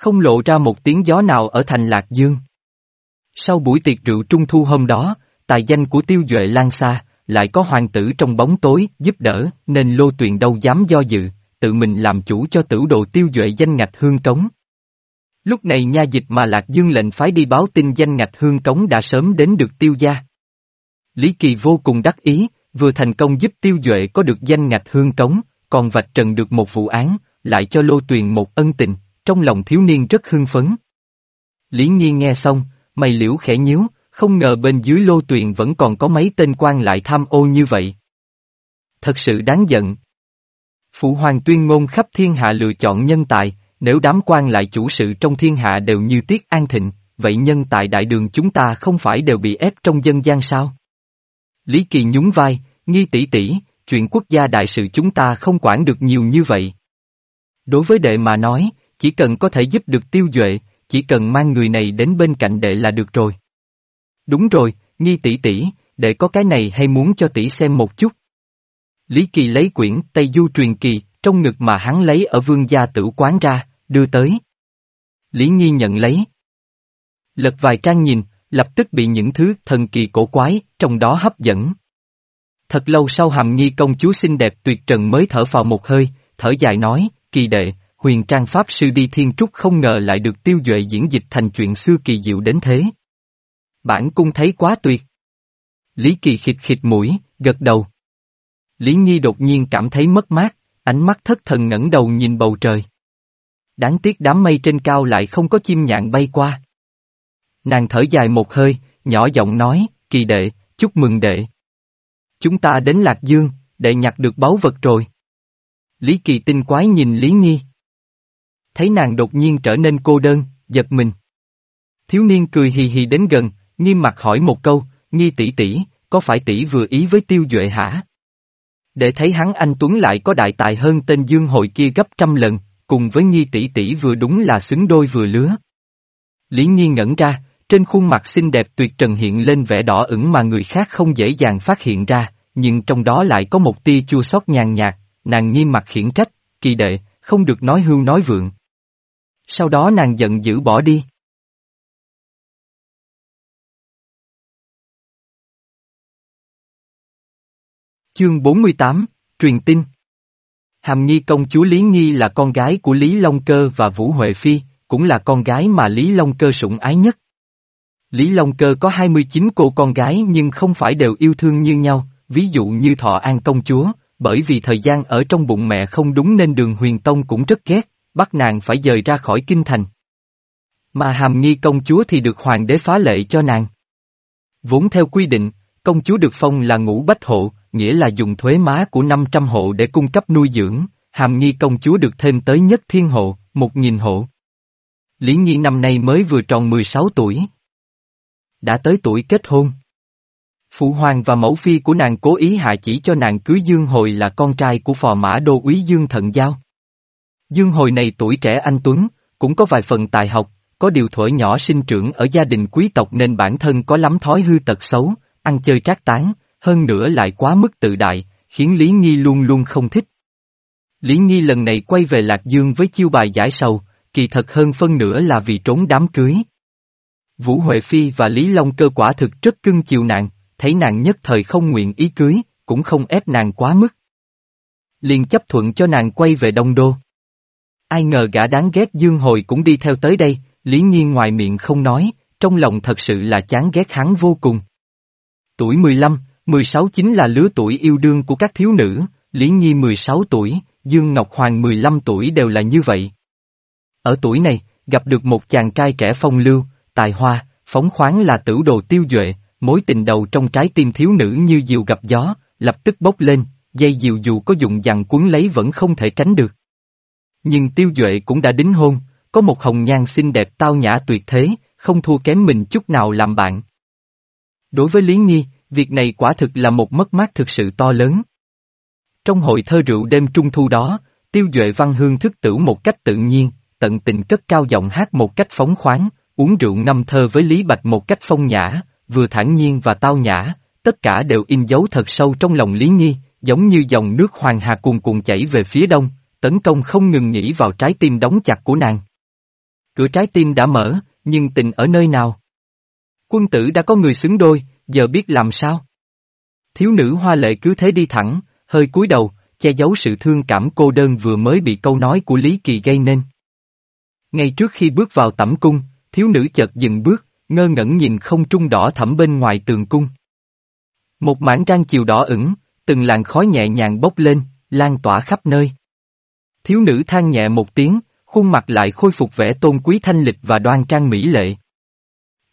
Không lộ ra một tiếng gió nào ở thành Lạc Dương. Sau buổi tiệc rượu trung thu hôm đó, tài danh của tiêu duệ lan xa, lại có hoàng tử trong bóng tối giúp đỡ, nên lô tuyền đâu dám do dự, tự mình làm chủ cho tử đồ tiêu duệ danh ngạch hương cống. Lúc này nha dịch mà Lạc Dương lệnh phái đi báo tin danh ngạch hương cống đã sớm đến được tiêu gia. Lý Kỳ vô cùng đắc ý, vừa thành công giúp tiêu duệ có được danh ngạch hương cống, còn vạch trần được một vụ án, lại cho lô tuyền một ân tình, trong lòng thiếu niên rất hưng phấn. Lý Nhi nghe xong, mày liễu khẽ nhíu, không ngờ bên dưới lô tuyền vẫn còn có mấy tên quan lại tham ô như vậy. Thật sự đáng giận. Phụ hoàng tuyên ngôn khắp thiên hạ lựa chọn nhân tài, nếu đám quan lại chủ sự trong thiên hạ đều như Tiết An Thịnh, vậy nhân tại đại đường chúng ta không phải đều bị ép trong dân gian sao? Lý Kỳ nhún vai, nghi tỷ tỷ, chuyện quốc gia đại sự chúng ta không quản được nhiều như vậy. Đối với đệ mà nói, chỉ cần có thể giúp được tiêu duệ, chỉ cần mang người này đến bên cạnh đệ là được rồi. Đúng rồi, nghi tỷ tỷ, đệ có cái này hay muốn cho tỷ xem một chút? Lý Kỳ lấy quyển Tây Du truyền kỳ, trong ngực mà hắn lấy ở vương gia tử quán ra, đưa tới. Lý Nhi nhận lấy. Lật vài trang nhìn, lập tức bị những thứ thần kỳ cổ quái, trong đó hấp dẫn. Thật lâu sau hàm nghi công chúa xinh đẹp tuyệt trần mới thở vào một hơi, thở dài nói, kỳ đệ, huyền trang pháp sư đi thiên trúc không ngờ lại được tiêu duệ diễn dịch thành chuyện xưa kỳ diệu đến thế. Bản cung thấy quá tuyệt. Lý kỳ khịt khịt mũi, gật đầu. Lý Nhi đột nhiên cảm thấy mất mát, ánh mắt thất thần ngẩng đầu nhìn bầu trời. Đáng tiếc đám mây trên cao lại không có chim nhạn bay qua. Nàng thở dài một hơi, nhỏ giọng nói, kỳ đệ, chúc mừng đệ. Chúng ta đến Lạc Dương, đệ nhặt được báu vật rồi. Lý Kỳ tinh quái nhìn Lý Nghi. Thấy nàng đột nhiên trở nên cô đơn, giật mình. Thiếu niên cười hì hì đến gần, nghiêm mặt hỏi một câu, Nghi tỷ tỷ, có phải tỷ vừa ý với tiêu duệ hả? Để thấy hắn anh Tuấn lại có đại tài hơn tên Dương Hội kia gấp trăm lần, cùng với Nghi tỷ tỷ vừa đúng là xứng đôi vừa lứa. Lý Nhi ngẩn ra, trên khuôn mặt xinh đẹp tuyệt trần hiện lên vẻ đỏ ửng mà người khác không dễ dàng phát hiện ra, nhưng trong đó lại có một tia chua xót nhàn nhạt, nàng nghiêm mặt khiển trách, kỳ đệ, không được nói hưu nói vượng. Sau đó nàng giận dữ bỏ đi. Chương 48, Truyền tin Hàm Nghi công chúa Lý Nghi là con gái của Lý Long Cơ và Vũ Huệ Phi, cũng là con gái mà Lý Long Cơ sủng ái nhất. Lý Long Cơ có 29 cô con gái nhưng không phải đều yêu thương như nhau, ví dụ như Thọ An công chúa, bởi vì thời gian ở trong bụng mẹ không đúng nên đường huyền tông cũng rất ghét, bắt nàng phải dời ra khỏi kinh thành. Mà hàm nghi công chúa thì được hoàng đế phá lệ cho nàng. Vốn theo quy định, công chúa được phong là ngũ bách hộ, nghĩa là dùng thuế má của 500 hộ để cung cấp nuôi dưỡng, hàm nghi công chúa được thêm tới nhất thiên hộ, 1.000 hộ. Lý Nhi năm nay mới vừa tròn 16 tuổi. Đã tới tuổi kết hôn. Phụ hoàng và mẫu phi của nàng cố ý hạ chỉ cho nàng cưới Dương Hồi là con trai của phò mã đô úy Dương Thận Giao. Dương Hồi này tuổi trẻ anh Tuấn, cũng có vài phần tài học, có điều thuở nhỏ sinh trưởng ở gia đình quý tộc nên bản thân có lắm thói hư tật xấu, ăn chơi trác tán, hơn nữa lại quá mức tự đại, khiến Lý Nghi luôn luôn không thích. Lý Nghi lần này quay về Lạc Dương với chiêu bài giải sầu, kỳ thật hơn phân nửa là vì trốn đám cưới. Vũ Huệ Phi và Lý Long cơ quả thực rất cưng chiều nàng, thấy nàng nhất thời không nguyện ý cưới, cũng không ép nàng quá mức. liền chấp thuận cho nàng quay về Đông Đô. Ai ngờ gã đáng ghét Dương Hồi cũng đi theo tới đây, Lý Nhiên ngoài miệng không nói, trong lòng thật sự là chán ghét hắn vô cùng. Tuổi 15, 16 chính là lứa tuổi yêu đương của các thiếu nữ, Lý Nhi 16 tuổi, Dương Ngọc Hoàng 15 tuổi đều là như vậy. Ở tuổi này, gặp được một chàng trai trẻ phong lưu, tài hoa, phóng khoáng là tử đồ tiêu duệ, mối tình đầu trong trái tim thiếu nữ như diều gặp gió, lập tức bốc lên, dây diều dù có dụng dằn cuốn lấy vẫn không thể tránh được. Nhưng tiêu duệ cũng đã đính hôn, có một hồng nhan xinh đẹp tao nhã tuyệt thế, không thua kém mình chút nào làm bạn. Đối với Lý Nhi, việc này quả thực là một mất mát thực sự to lớn. Trong hội thơ rượu đêm trung thu đó, tiêu duệ văn hương thức tử một cách tự nhiên, tận tình cất cao giọng hát một cách phóng khoáng, uống rượu ngâm thơ với Lý Bạch một cách phong nhã, vừa thản nhiên và tao nhã, tất cả đều in dấu thật sâu trong lòng Lý Nhi, giống như dòng nước hoàng hà cuồn cuộn chảy về phía đông, tấn công không ngừng nghỉ vào trái tim đóng chặt của nàng. Cửa trái tim đã mở, nhưng tình ở nơi nào? Quân tử đã có người xứng đôi, giờ biết làm sao? Thiếu nữ hoa lệ cứ thế đi thẳng, hơi cúi đầu, che giấu sự thương cảm cô đơn vừa mới bị câu nói của Lý Kỳ gây nên. Ngay trước khi bước vào tẩm cung, thiếu nữ chợt dừng bước, ngơ ngẩn nhìn không trung đỏ thẳm bên ngoài tường cung. Một mảng trang chiều đỏ ửng, từng làn khói nhẹ nhàng bốc lên, lan tỏa khắp nơi. Thiếu nữ than nhẹ một tiếng, khuôn mặt lại khôi phục vẻ tôn quý thanh lịch và đoan trang mỹ lệ.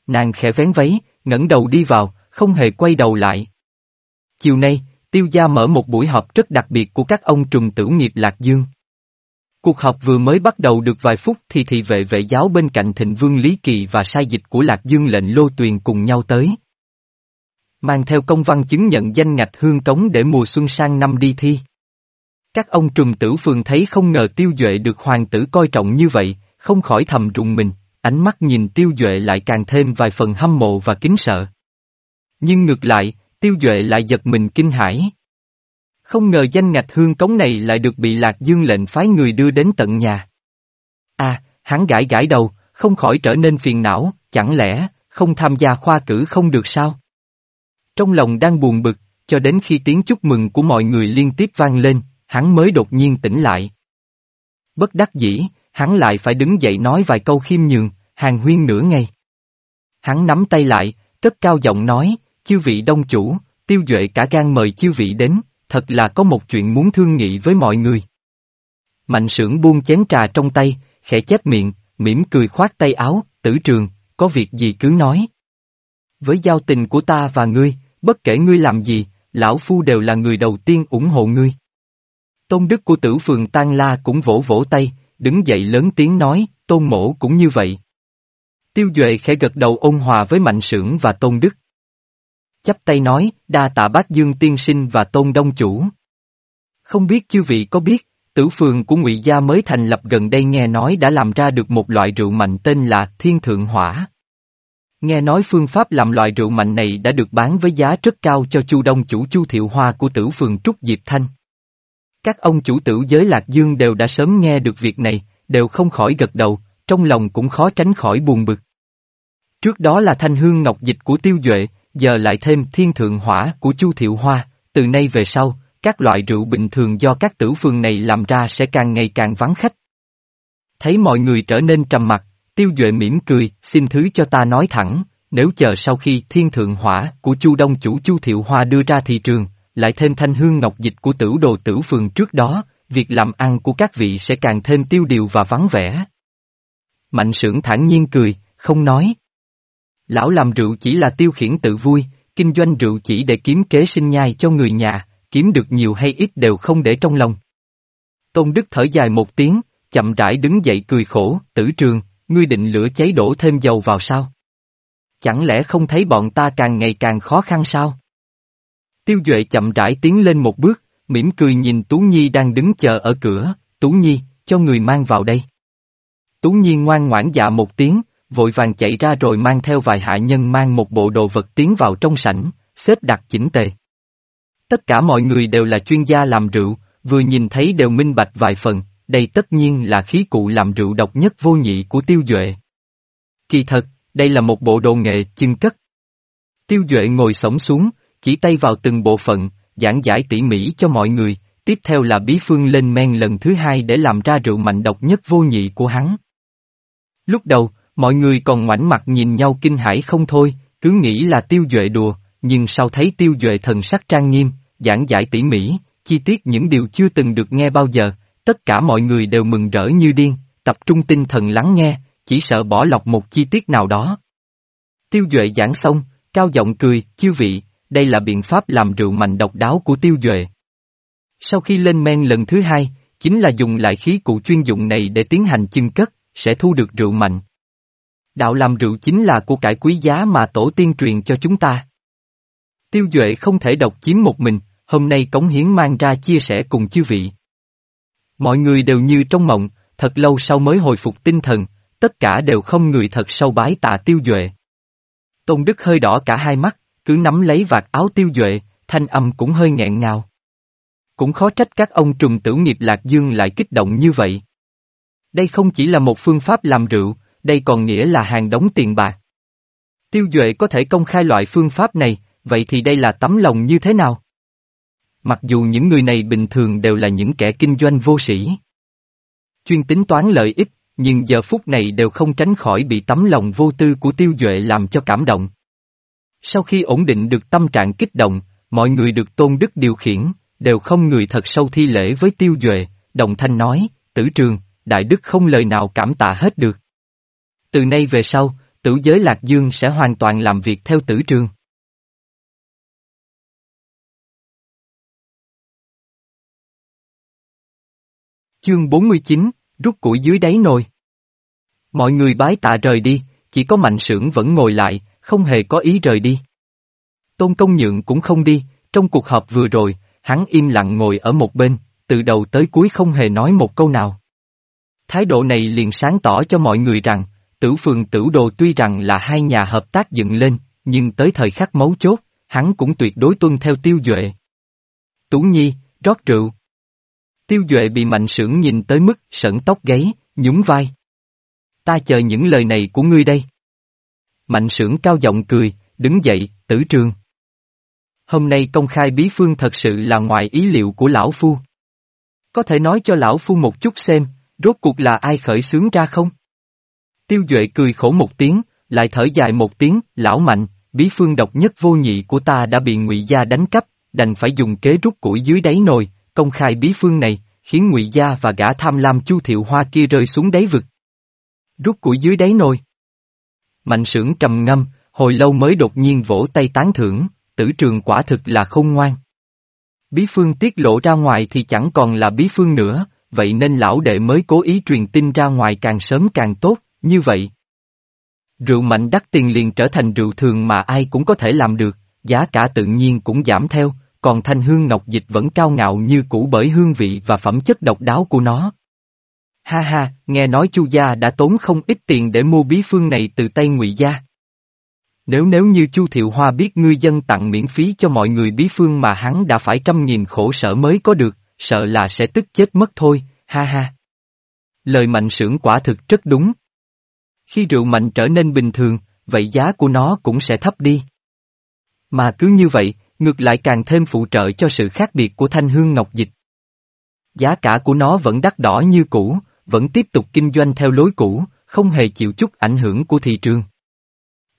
Nàng khẽ vén váy, ngẩng đầu đi vào, không hề quay đầu lại. Chiều nay, tiêu gia mở một buổi họp rất đặc biệt của các ông trùng tử nghiệp Lạc Dương. Cuộc họp vừa mới bắt đầu được vài phút thì thị vệ vệ giáo bên cạnh thịnh vương Lý Kỳ và sai dịch của Lạc Dương lệnh lô tuyền cùng nhau tới. Mang theo công văn chứng nhận danh ngạch hương cống để mùa xuân sang năm đi thi. Các ông trùm tử phường thấy không ngờ tiêu duệ được hoàng tử coi trọng như vậy, không khỏi thầm rụng mình, ánh mắt nhìn tiêu duệ lại càng thêm vài phần hâm mộ và kính sợ. Nhưng ngược lại, tiêu duệ lại giật mình kinh hãi. Không ngờ danh ngạch hương cống này lại được bị lạc dương lệnh phái người đưa đến tận nhà. À, hắn gãi gãi đầu, không khỏi trở nên phiền não, chẳng lẽ, không tham gia khoa cử không được sao? Trong lòng đang buồn bực, cho đến khi tiếng chúc mừng của mọi người liên tiếp vang lên, hắn mới đột nhiên tỉnh lại. Bất đắc dĩ, hắn lại phải đứng dậy nói vài câu khiêm nhường, hàng huyên nửa ngày. Hắn nắm tay lại, cất cao giọng nói, chư vị đông chủ, tiêu duệ cả gan mời chư vị đến, thật là có một chuyện muốn thương nghị với mọi người. Mạnh sưởng buông chén trà trong tay, khẽ chép miệng, mỉm cười khoát tay áo, tử trường, có việc gì cứ nói. Với giao tình của ta và ngươi, bất kể ngươi làm gì, lão phu đều là người đầu tiên ủng hộ ngươi. Tôn đức của tử phường Tan La cũng vỗ vỗ tay, đứng dậy lớn tiếng nói, tôn mổ cũng như vậy. Tiêu Duệ khẽ gật đầu ôn hòa với Mạnh Sưởng và Tôn Đức. Chắp tay nói, đa tạ bác Dương tiên sinh và Tôn Đông Chủ. Không biết chư vị có biết, tử phường của ngụy Gia mới thành lập gần đây nghe nói đã làm ra được một loại rượu mạnh tên là Thiên Thượng Hỏa. Nghe nói phương pháp làm loại rượu mạnh này đã được bán với giá rất cao cho Chu Đông Chủ Chu Thiệu Hoa của tử phường Trúc Diệp Thanh. Các ông chủ tử giới Lạc Dương đều đã sớm nghe được việc này, đều không khỏi gật đầu, trong lòng cũng khó tránh khỏi buồn bực. Trước đó là thanh hương ngọc dịch của tiêu duệ, giờ lại thêm thiên thượng hỏa của chu thiệu hoa, từ nay về sau, các loại rượu bình thường do các tử phương này làm ra sẽ càng ngày càng vắng khách. Thấy mọi người trở nên trầm mặc, tiêu duệ mỉm cười, xin thứ cho ta nói thẳng, nếu chờ sau khi thiên thượng hỏa của chu đông chủ chu thiệu hoa đưa ra thị trường, lại thêm thanh hương ngọc dịch của tử đồ tử phường trước đó, việc làm ăn của các vị sẽ càng thêm tiêu điều và vắng vẻ. Mạnh sưởng thản nhiên cười, không nói. Lão làm rượu chỉ là tiêu khiển tự vui, kinh doanh rượu chỉ để kiếm kế sinh nhai cho người nhà, kiếm được nhiều hay ít đều không để trong lòng. Tôn Đức thở dài một tiếng, chậm rãi đứng dậy cười khổ, tử trường, ngươi định lửa cháy đổ thêm dầu vào sao? Chẳng lẽ không thấy bọn ta càng ngày càng khó khăn sao? Tiêu Duệ chậm rãi tiến lên một bước, mỉm cười nhìn Tú Nhi đang đứng chờ ở cửa, Tú Nhi, cho người mang vào đây. Tú Nhi ngoan ngoãn dạ một tiếng, vội vàng chạy ra rồi mang theo vài hạ nhân mang một bộ đồ vật tiến vào trong sảnh, xếp đặt chỉnh tề. Tất cả mọi người đều là chuyên gia làm rượu, vừa nhìn thấy đều minh bạch vài phần, đây tất nhiên là khí cụ làm rượu độc nhất vô nhị của Tiêu Duệ. Kỳ thật, đây là một bộ đồ nghệ chưng cất. Tiêu Duệ ngồi sổng xuống, chỉ tay vào từng bộ phận, giảng giải tỉ mỉ cho mọi người, tiếp theo là bí phương lên men lần thứ hai để làm ra rượu mạnh độc nhất vô nhị của hắn. Lúc đầu, mọi người còn ngoảnh mặt nhìn nhau kinh hãi không thôi, cứ nghĩ là tiêu duệ đùa, nhưng sau thấy tiêu duệ thần sắc trang nghiêm, giảng giải tỉ mỉ, chi tiết những điều chưa từng được nghe bao giờ, tất cả mọi người đều mừng rỡ như điên, tập trung tinh thần lắng nghe, chỉ sợ bỏ lọc một chi tiết nào đó. Tiêu duệ giảng xong, cao giọng cười, chiêu vị, đây là biện pháp làm rượu mạnh độc đáo của tiêu duệ. Sau khi lên men lần thứ hai, chính là dùng lại khí cụ chuyên dụng này để tiến hành chưng cất, sẽ thu được rượu mạnh. Đạo làm rượu chính là của cải quý giá mà tổ tiên truyền cho chúng ta. Tiêu Duệ không thể độc chiếm một mình, hôm nay cống hiến mang ra chia sẻ cùng chư vị. Mọi người đều như trong mộng, thật lâu sau mới hồi phục tinh thần, tất cả đều không người thật sâu bái tạ Tiêu Duệ. Tôn Đức hơi đỏ cả hai mắt, cứ nắm lấy vạt áo Tiêu Duệ, thanh âm cũng hơi nghẹn ngào. Cũng khó trách các ông trùng tử nghiệp Lạc Dương lại kích động như vậy. Đây không chỉ là một phương pháp làm rượu, đây còn nghĩa là hàng đóng tiền bạc. Tiêu Duệ có thể công khai loại phương pháp này, vậy thì đây là tấm lòng như thế nào? Mặc dù những người này bình thường đều là những kẻ kinh doanh vô sĩ. Chuyên tính toán lợi ích, nhưng giờ phút này đều không tránh khỏi bị tấm lòng vô tư của Tiêu Duệ làm cho cảm động. Sau khi ổn định được tâm trạng kích động, mọi người được tôn đức điều khiển, đều không người thật sâu thi lễ với Tiêu Duệ, đồng thanh nói, tử trường, đại đức không lời nào cảm tạ hết được. Từ nay về sau, tử giới Lạc Dương sẽ hoàn toàn làm việc theo tử trường. Chương 49, rút củi dưới đáy nồi. Mọi người bái tạ rời đi, chỉ có mạnh sưởng vẫn ngồi lại, không hề có ý rời đi. Tôn công nhượng cũng không đi, trong cuộc họp vừa rồi, hắn im lặng ngồi ở một bên, từ đầu tới cuối không hề nói một câu nào. Thái độ này liền sáng tỏ cho mọi người rằng, tử phường tử đồ tuy rằng là hai nhà hợp tác dựng lên, nhưng tới thời khắc mấu chốt, hắn cũng tuyệt đối tuân theo tiêu duệ. Tú Nhi, rót rượu. Tiêu duệ bị mạnh sưởng nhìn tới mức sẩn tóc gáy, nhún vai. Ta chờ những lời này của ngươi đây. Mạnh sưởng cao giọng cười, đứng dậy, tử trường. Hôm nay công khai bí phương thật sự là ngoài ý liệu của lão phu. Có thể nói cho lão phu một chút xem, rốt cuộc là ai khởi xướng ra không? Tiêu Duệ cười khổ một tiếng, lại thở dài một tiếng, lão mạnh, bí phương độc nhất vô nhị của ta đã bị ngụy gia đánh cắp, đành phải dùng kế rút củi dưới đáy nồi, công khai bí phương này, khiến ngụy gia và gã tham lam chu thiệu hoa kia rơi xuống đáy vực. Rút củi dưới đáy nồi. Mạnh sưởng trầm ngâm, hồi lâu mới đột nhiên vỗ tay tán thưởng, tử trường quả thực là không ngoan. Bí phương tiết lộ ra ngoài thì chẳng còn là bí phương nữa, vậy nên lão đệ mới cố ý truyền tin ra ngoài càng sớm càng tốt, như vậy. Rượu mạnh đắt tiền liền trở thành rượu thường mà ai cũng có thể làm được, giá cả tự nhiên cũng giảm theo, còn thanh hương ngọc dịch vẫn cao ngạo như cũ bởi hương vị và phẩm chất độc đáo của nó. Ha ha, nghe nói chu gia đã tốn không ít tiền để mua bí phương này từ tay ngụy gia. Nếu nếu như Chu Thiệu Hoa biết ngư dân tặng miễn phí cho mọi người bí phương mà hắn đã phải trăm nghìn khổ sở mới có được, sợ là sẽ tức chết mất thôi, ha ha. Lời mạnh sưởng quả thực rất đúng. Khi rượu mạnh trở nên bình thường, vậy giá của nó cũng sẽ thấp đi. Mà cứ như vậy, ngược lại càng thêm phụ trợ cho sự khác biệt của thanh hương ngọc dịch. Giá cả của nó vẫn đắt đỏ như cũ, vẫn tiếp tục kinh doanh theo lối cũ, không hề chịu chút ảnh hưởng của thị trường.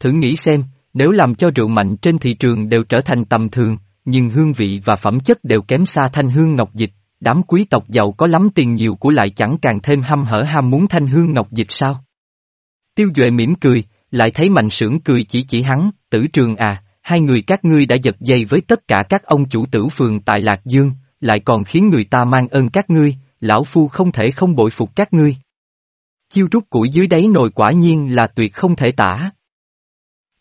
Thử nghĩ xem, nếu làm cho rượu mạnh trên thị trường đều trở thành tầm thường, nhưng hương vị và phẩm chất đều kém xa thanh hương ngọc dịch, đám quý tộc giàu có lắm tiền nhiều của lại chẳng càng thêm hăm hở ham muốn thanh hương ngọc dịch sao? Tiêu Duệ mỉm cười, lại thấy mạnh sưởng cười chỉ chỉ hắn, tử trường à, hai người các ngươi đã giật dây với tất cả các ông chủ tử phường tại Lạc Dương, lại còn khiến người ta mang ơn các ngươi, lão phu không thể không bội phục các ngươi. Chiêu rút củi dưới đáy nồi quả nhiên là tuyệt không thể tả.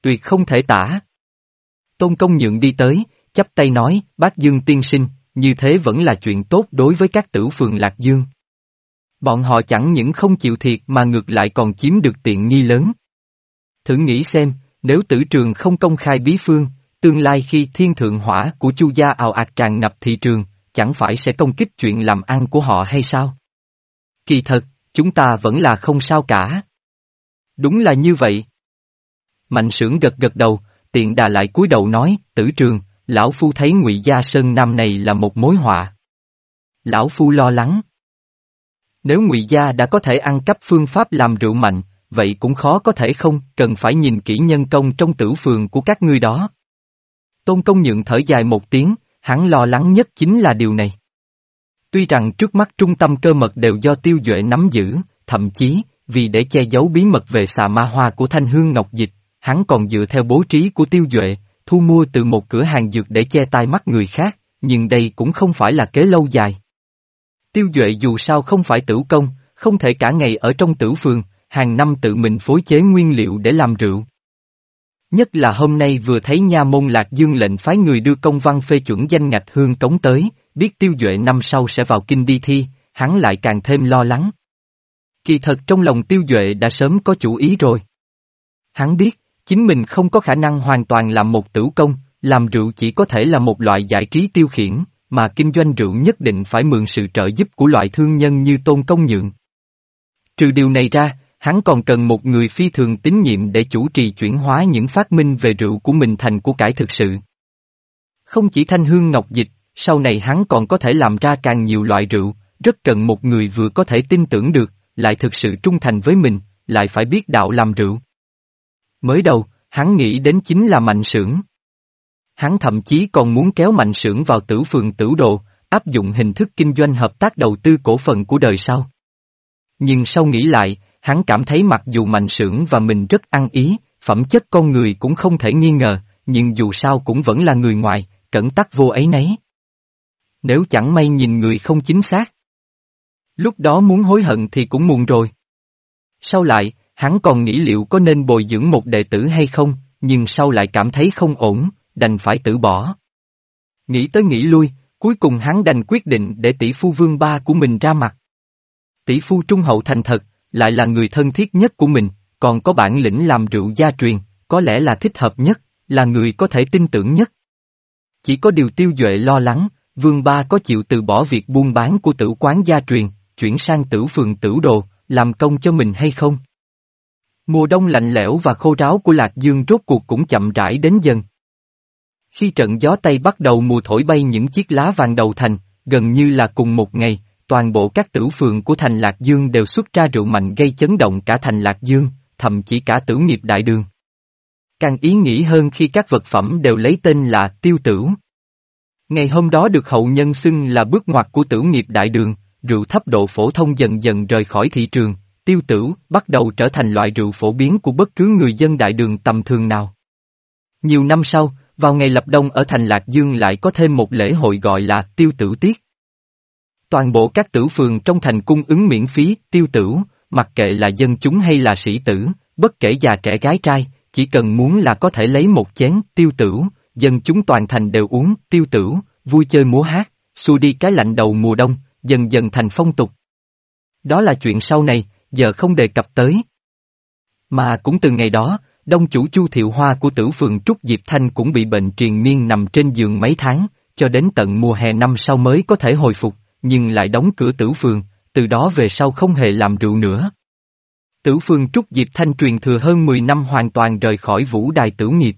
Tuyệt không thể tả. Tôn công nhượng đi tới, chắp tay nói, bác Dương tiên sinh, như thế vẫn là chuyện tốt đối với các tử phường Lạc Dương. Bọn họ chẳng những không chịu thiệt mà ngược lại còn chiếm được tiện nghi lớn. Thử nghĩ xem, nếu tử trường không công khai bí phương, tương lai khi thiên thượng hỏa của chu gia ào ạt tràn ngập thị trường, chẳng phải sẽ công kích chuyện làm ăn của họ hay sao? Kỳ thật, chúng ta vẫn là không sao cả. Đúng là như vậy. Mạnh sưởng gật gật đầu, tiện đà lại cúi đầu nói, tử trường, lão phu thấy ngụy Gia Sơn Nam này là một mối họa. Lão phu lo lắng. Nếu ngụy Gia đã có thể ăn cắp phương pháp làm rượu mạnh, vậy cũng khó có thể không, cần phải nhìn kỹ nhân công trong tử phường của các ngươi đó. Tôn công nhượng thở dài một tiếng, hắn lo lắng nhất chính là điều này. Tuy rằng trước mắt trung tâm cơ mật đều do tiêu duệ nắm giữ, thậm chí, vì để che giấu bí mật về xà ma hoa của thanh hương ngọc dịch, hắn còn dựa theo bố trí của tiêu duệ, thu mua từ một cửa hàng dược để che tai mắt người khác, nhưng đây cũng không phải là kế lâu dài. Tiêu duệ dù sao không phải tử công, không thể cả ngày ở trong tử phường, hàng năm tự mình phối chế nguyên liệu để làm rượu. Nhất là hôm nay vừa thấy nha môn lạc dương lệnh phái người đưa công văn phê chuẩn danh ngạch hương cống tới, biết tiêu duệ năm sau sẽ vào kinh đi thi, hắn lại càng thêm lo lắng. Kỳ thật trong lòng tiêu duệ đã sớm có chủ ý rồi. Hắn biết, chính mình không có khả năng hoàn toàn làm một tử công, làm rượu chỉ có thể là một loại giải trí tiêu khiển, mà kinh doanh rượu nhất định phải mượn sự trợ giúp của loại thương nhân như tôn công nhượng. Trừ điều này ra, hắn còn cần một người phi thường tín nhiệm để chủ trì chuyển hóa những phát minh về rượu của mình thành của cải thực sự. Không chỉ thanh hương ngọc dịch, sau này hắn còn có thể làm ra càng nhiều loại rượu, rất cần một người vừa có thể tin tưởng được, lại thực sự trung thành với mình, lại phải biết đạo làm rượu. Mới đầu, hắn nghĩ đến chính là mạnh sưởng. Hắn thậm chí còn muốn kéo mạnh sưởng vào tử phường tử độ, áp dụng hình thức kinh doanh hợp tác đầu tư cổ phần của đời sau. Nhưng sau nghĩ lại, hắn cảm thấy mặc dù mạnh sưởng và mình rất ăn ý, phẩm chất con người cũng không thể nghi ngờ, nhưng dù sao cũng vẫn là người ngoài, cẩn tắc vô ấy nấy. Nếu chẳng may nhìn người không chính xác. Lúc đó muốn hối hận thì cũng muộn rồi. Sau lại, hắn còn nghĩ liệu có nên bồi dưỡng một đệ tử hay không, nhưng sau lại cảm thấy không ổn, đành phải tử bỏ. Nghĩ tới nghĩ lui, cuối cùng hắn đành quyết định để tỷ phu vương ba của mình ra mặt. Tỷ phu trung hậu thành thật, lại là người thân thiết nhất của mình, còn có bản lĩnh làm rượu gia truyền, có lẽ là thích hợp nhất, là người có thể tin tưởng nhất. Chỉ có điều tiêu duệ lo lắng, vương ba có chịu từ bỏ việc buôn bán của tử quán gia truyền, chuyển sang tử phường tử đồ, làm công cho mình hay không? Mùa đông lạnh lẽo và khô ráo của Lạc Dương rốt cuộc cũng chậm rãi đến dần. Khi trận gió Tây bắt đầu mùa thổi bay những chiếc lá vàng đầu thành, gần như là cùng một ngày, toàn bộ các tử phường của thành Lạc Dương đều xuất ra rượu mạnh gây chấn động cả thành Lạc Dương, thậm chí cả tử nghiệp đại đường. Càng ý nghĩ hơn khi các vật phẩm đều lấy tên là tiêu tử. Ngày hôm đó được hậu nhân xưng là bước ngoặt của tử nghiệp đại đường, rượu thấp độ phổ thông dần dần rời khỏi thị trường, tiêu tử bắt đầu trở thành loại rượu phổ biến của bất cứ người dân đại đường tầm thường nào. Nhiều năm sau, Vào ngày lập đông ở thành Lạc Dương lại có thêm một lễ hội gọi là tiêu tử tiết. Toàn bộ các tử phường trong thành cung ứng miễn phí, tiêu tử, mặc kệ là dân chúng hay là sĩ tử, bất kể già trẻ gái trai, chỉ cần muốn là có thể lấy một chén tiêu tử, dân chúng toàn thành đều uống tiêu tử, vui chơi múa hát, xua đi cái lạnh đầu mùa đông, dần dần thành phong tục. Đó là chuyện sau này, giờ không đề cập tới. Mà cũng từ ngày đó, đông chủ Chu Thiệu Hoa của tử phường Trúc Diệp Thanh cũng bị bệnh triền miên nằm trên giường mấy tháng, cho đến tận mùa hè năm sau mới có thể hồi phục, nhưng lại đóng cửa tử phường, từ đó về sau không hề làm rượu nữa. Tử phường Trúc Diệp Thanh truyền thừa hơn 10 năm hoàn toàn rời khỏi vũ đài tử nghiệp.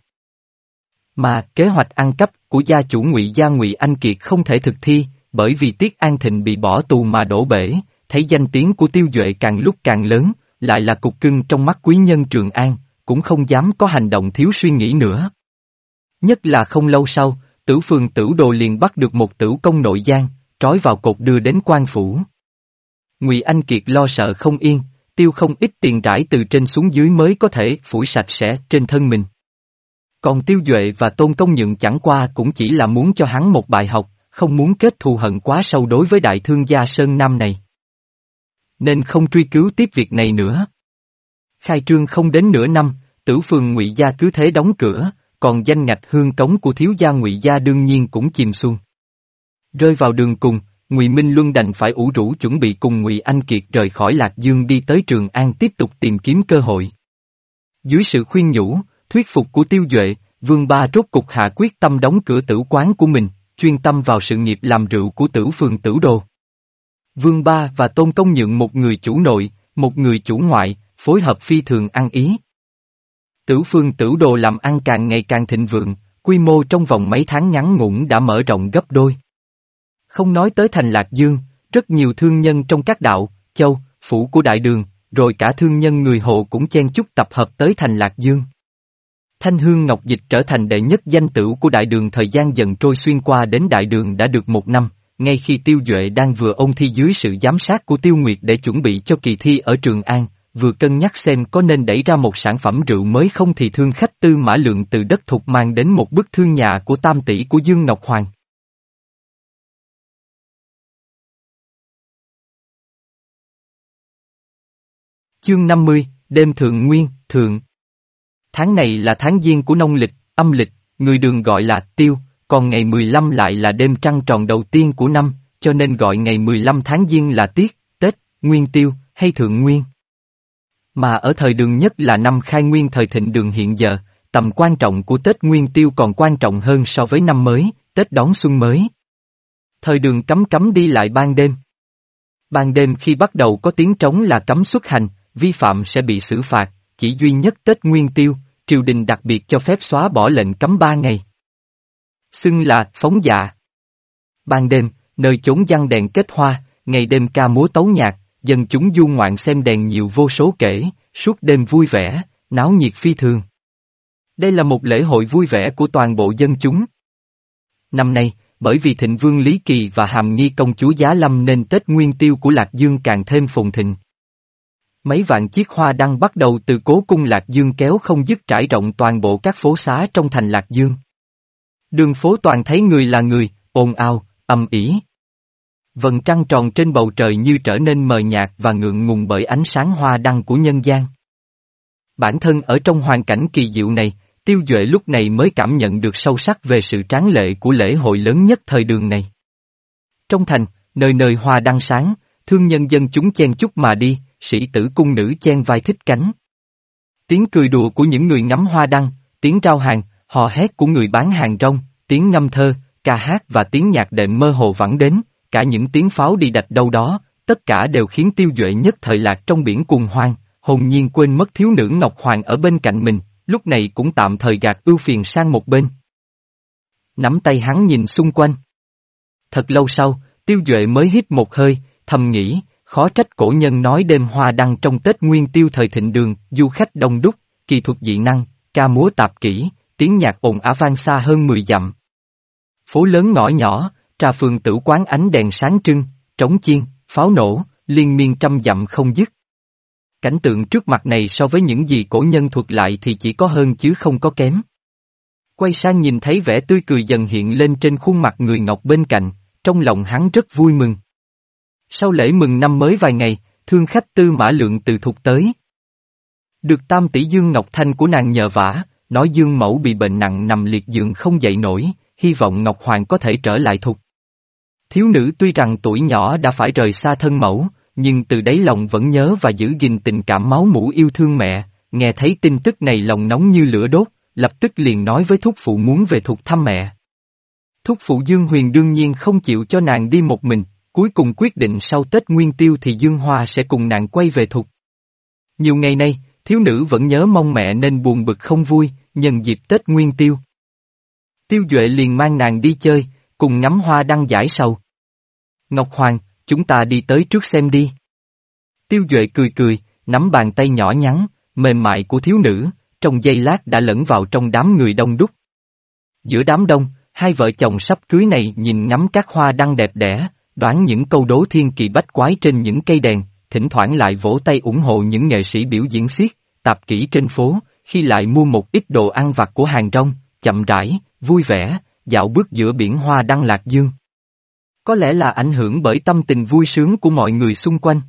Mà kế hoạch ăn cắp của gia chủ ngụy Gia ngụy Anh Kiệt không thể thực thi, bởi vì Tiết An Thịnh bị bỏ tù mà đổ bể, thấy danh tiếng của tiêu duệ càng lúc càng lớn, lại là cục cưng trong mắt quý nhân Trường An, cũng không dám có hành động thiếu suy nghĩ nữa. Nhất là không lâu sau, tử phường tử đồ liền bắt được một tử công nội giang, trói vào cột đưa đến quan phủ. Ngụy Anh Kiệt lo sợ không yên, tiêu không ít tiền rải từ trên xuống dưới mới có thể phủi sạch sẽ trên thân mình. Còn Tiêu Duệ và Tôn Công Nhượng chẳng qua cũng chỉ là muốn cho hắn một bài học, không muốn kết thù hận quá sâu đối với đại thương gia Sơn Nam này. Nên không truy cứu tiếp việc này nữa. Khai trương không đến nửa năm, tử phường ngụy Gia cứ thế đóng cửa, còn danh ngạch hương cống của thiếu gia ngụy Gia đương nhiên cũng chìm xuống. Rơi vào đường cùng, Ngụy Minh Luân đành phải ủ rũ chuẩn bị cùng Ngụy Anh Kiệt rời khỏi Lạc Dương đi tới Trường An tiếp tục tìm kiếm cơ hội. Dưới sự khuyên nhủ, thuyết phục của Tiêu Duệ, Vương Ba rốt cục hạ quyết tâm đóng cửa tử quán của mình, chuyên tâm vào sự nghiệp làm rượu của tử phường tử đồ. Vương Ba và Tôn Công Nhượng một người chủ nội, một người chủ ngoại, phối hợp phi thường ăn ý. Tử phương tử đồ làm ăn càng ngày càng thịnh vượng, quy mô trong vòng mấy tháng ngắn ngủn đã mở rộng gấp đôi. Không nói tới thành Lạc Dương, rất nhiều thương nhân trong các đạo, châu, phủ của đại đường, rồi cả thương nhân người hộ cũng chen chúc tập hợp tới thành Lạc Dương. Thanh hương ngọc dịch trở thành đệ nhất danh tử của đại đường thời gian dần trôi xuyên qua đến đại đường đã được một năm, ngay khi Tiêu Duệ đang vừa ôn thi dưới sự giám sát của Tiêu Nguyệt để chuẩn bị cho kỳ thi ở Trường An, vừa cân nhắc xem có nên đẩy ra một sản phẩm rượu mới không thì thương khách tư mã lượng từ đất thục mang đến một bức thư nhà của tam tỷ của Dương Ngọc Hoàng. Chương 50, đêm thượng nguyên, thượng. Tháng này là tháng giêng của nông lịch, âm lịch, người đường gọi là tiêu, còn ngày 15 lại là đêm trăng tròn đầu tiên của năm, cho nên gọi ngày 15 tháng giêng là tiết, Tết, Nguyên Tiêu, hay Thượng Nguyên. Mà ở thời đường nhất là năm khai nguyên thời thịnh đường hiện giờ, tầm quan trọng của Tết Nguyên Tiêu còn quan trọng hơn so với năm mới, Tết đón xuân mới. Thời đường cấm cấm đi lại ban đêm. Ban đêm khi bắt đầu có tiếng trống là cấm xuất hành, vi phạm sẽ bị xử phạt, chỉ duy nhất Tết Nguyên Tiêu, triều đình đặc biệt cho phép xóa bỏ lệnh cấm ba ngày. Xưng là phóng dạ. Ban đêm, nơi chốn giăng đèn kết hoa, ngày đêm ca múa tấu nhạc, dân chúng du ngoạn xem đèn nhiều vô số kể, suốt đêm vui vẻ, náo nhiệt phi thường. Đây là một lễ hội vui vẻ của toàn bộ dân chúng. Năm nay, bởi vì thịnh vương Lý Kỳ và hàm nghi công chúa Giá Lâm nên Tết Nguyên Tiêu của Lạc Dương càng thêm phồn thịnh. Mấy vạn chiếc hoa đăng bắt đầu từ cố cung Lạc Dương kéo không dứt trải rộng toàn bộ các phố xá trong thành Lạc Dương. Đường phố toàn thấy người là người, ồn ào, âm ỉ. Vầng trăng tròn trên bầu trời như trở nên mờ nhạt và ngượng ngùng bởi ánh sáng hoa đăng của nhân gian. Bản thân ở trong hoàn cảnh kỳ diệu này, Tiêu Duệ lúc này mới cảm nhận được sâu sắc về sự tráng lệ của lễ hội lớn nhất thời đường này. Trong thành, nơi nơi hoa đăng sáng, thương nhân dân chúng chen chúc mà đi, sĩ tử cung nữ chen vai thích cánh. Tiếng cười đùa của những người ngắm hoa đăng, tiếng rao hàng, hò hét của người bán hàng rong, tiếng ngâm thơ, ca hát và tiếng nhạc đệm mơ hồ vẳng đến, cả những tiếng pháo đi đạch đâu đó, tất cả đều khiến tiêu duệ nhất thời lạc trong biển cuồng hoang, hồn nhiên quên mất thiếu nữ Ngọc Hoàng ở bên cạnh mình, lúc này cũng tạm thời gạt ưu phiền sang một bên. Nắm tay hắn nhìn xung quanh. Thật lâu sau, tiêu duệ mới hít một hơi, thầm nghĩ, khó trách cổ nhân nói đêm hoa đăng trong Tết Nguyên Tiêu thời thịnh đường, du khách đông đúc, kỳ thuật dị năng, ca múa tạp kỹ, tiếng nhạc ồn ả vang xa hơn 10 dặm. Phố lớn ngõ nhỏ, trà phường tử quán ánh đèn sáng trưng, trống chiên, pháo nổ, liên miên trăm dặm không dứt. Cảnh tượng trước mặt này so với những gì cổ nhân thuật lại thì chỉ có hơn chứ không có kém. Quay sang nhìn thấy vẻ tươi cười dần hiện lên trên khuôn mặt người Ngọc bên cạnh, trong lòng hắn rất vui mừng. Sau lễ mừng năm mới vài ngày, thương khách tư mã lượng từ thuộc tới. Được tam tỷ Dương Ngọc Thanh của nàng nhờ vả, nói Dương Mẫu bị bệnh nặng nằm liệt giường không dậy nổi, hy vọng Ngọc Hoàng có thể trở lại thục. Thiếu nữ tuy rằng tuổi nhỏ đã phải rời xa thân mẫu, nhưng từ đáy lòng vẫn nhớ và giữ gìn tình cảm máu mủ yêu thương mẹ, nghe thấy tin tức này lòng nóng như lửa đốt, lập tức liền nói với thúc phụ muốn về thục thăm mẹ. Thúc phụ Dương Huyền đương nhiên không chịu cho nàng đi một mình, cuối cùng quyết định sau Tết Nguyên Tiêu thì Dương Hoa sẽ cùng nàng quay về thục. Nhiều ngày nay, thiếu nữ vẫn nhớ mong mẹ nên buồn bực không vui, nhân dịp Tết Nguyên Tiêu. Tiêu Duệ liền mang nàng đi chơi, cùng ngắm hoa đăng giải sầu. Ngọc Hoàng, chúng ta đi tới trước xem đi. Tiêu Duệ cười cười, nắm bàn tay nhỏ nhắn, mềm mại của thiếu nữ, trong giây lát đã lẫn vào trong đám người đông đúc. Giữa đám đông, hai vợ chồng sắp cưới này nhìn ngắm các hoa đăng đẹp đẽ, đoán những câu đố thiên kỳ bách quái trên những cây đèn, thỉnh thoảng lại vỗ tay ủng hộ những nghệ sĩ biểu diễn xiết, tạp kỹ trên phố, khi lại mua một ít đồ ăn vặt của hàng rong, chậm rãi, vui vẻ, dạo bước giữa biển hoa đăng lạc dương. Có lẽ là ảnh hưởng bởi tâm tình vui sướng của mọi người xung quanh.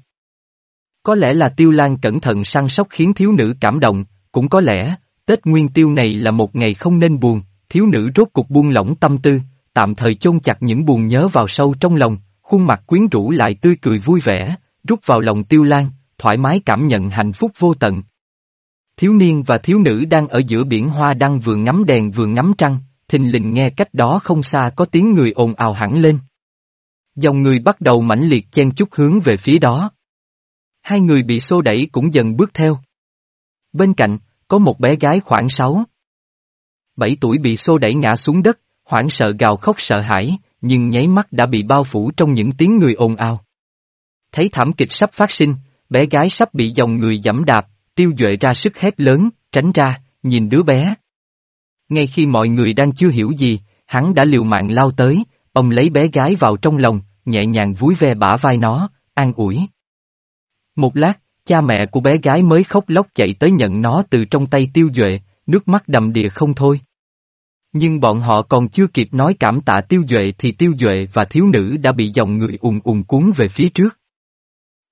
Có lẽ là tiêu lan cẩn thận săn sóc khiến thiếu nữ cảm động, cũng có lẽ, Tết Nguyên Tiêu này là một ngày không nên buồn, thiếu nữ rốt cục buông lỏng tâm tư, tạm thời chôn chặt những buồn nhớ vào sâu trong lòng, khuôn mặt quyến rũ lại tươi cười vui vẻ, rút vào lòng tiêu lan, thoải mái cảm nhận hạnh phúc vô tận. Thiếu niên và thiếu nữ đang ở giữa biển hoa đang vừa ngắm đèn vừa ngắm trăng, thình lình nghe cách đó không xa có tiếng người ồn ào hẳn lên. Dòng người bắt đầu mãnh liệt chen chút hướng về phía đó. Hai người bị xô đẩy cũng dần bước theo. Bên cạnh, có một bé gái khoảng 6. 7 tuổi bị xô đẩy ngã xuống đất, hoảng sợ gào khóc sợ hãi, nhưng nháy mắt đã bị bao phủ trong những tiếng người ồn ào. Thấy thảm kịch sắp phát sinh, bé gái sắp bị dòng người dẫm đạp, tiêu duệ ra sức hét lớn, tránh ra, nhìn đứa bé. Ngay khi mọi người đang chưa hiểu gì, hắn đã liều mạng lao tới, ông lấy bé gái vào trong lòng, nhẹ nhàng vúi ve bả vai nó, an ủi. Một lát, cha mẹ của bé gái mới khóc lóc chạy tới nhận nó từ trong tay tiêu duệ, nước mắt đầm đìa không thôi. Nhưng bọn họ còn chưa kịp nói cảm tạ tiêu duệ thì tiêu duệ và thiếu nữ đã bị dòng người ùn ùn cuốn về phía trước.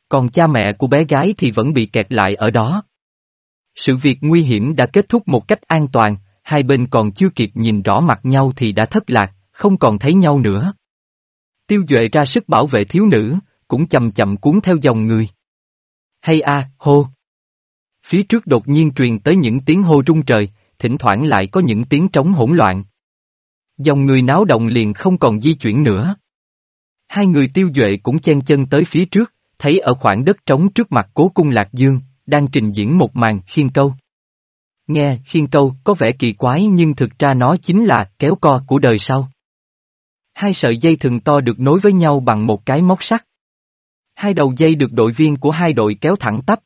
Còn cha mẹ của bé gái thì vẫn bị kẹt lại ở đó. Sự việc nguy hiểm đã kết thúc một cách an toàn, hai bên còn chưa kịp nhìn rõ mặt nhau thì đã thất lạc, không còn thấy nhau nữa. Tiêu Duệ ra sức bảo vệ thiếu nữ, cũng chậm chậm cuốn theo dòng người. Hay a, hô! Phía trước đột nhiên truyền tới những tiếng hô rung trời, thỉnh thoảng lại có những tiếng trống hỗn loạn. Dòng người náo động liền không còn di chuyển nữa. Hai người tiêu duệ cũng chen chân tới phía trước, thấy ở khoảng đất trống trước mặt cố cung Lạc Dương, đang trình diễn một màn khiên câu. Nghe, khiên câu có vẻ kỳ quái nhưng thực ra nó chính là kéo co của đời sau. Hai sợi dây thừng to được nối với nhau bằng một cái móc sắt. Hai đầu dây được đội viên của hai đội kéo thẳng tắp.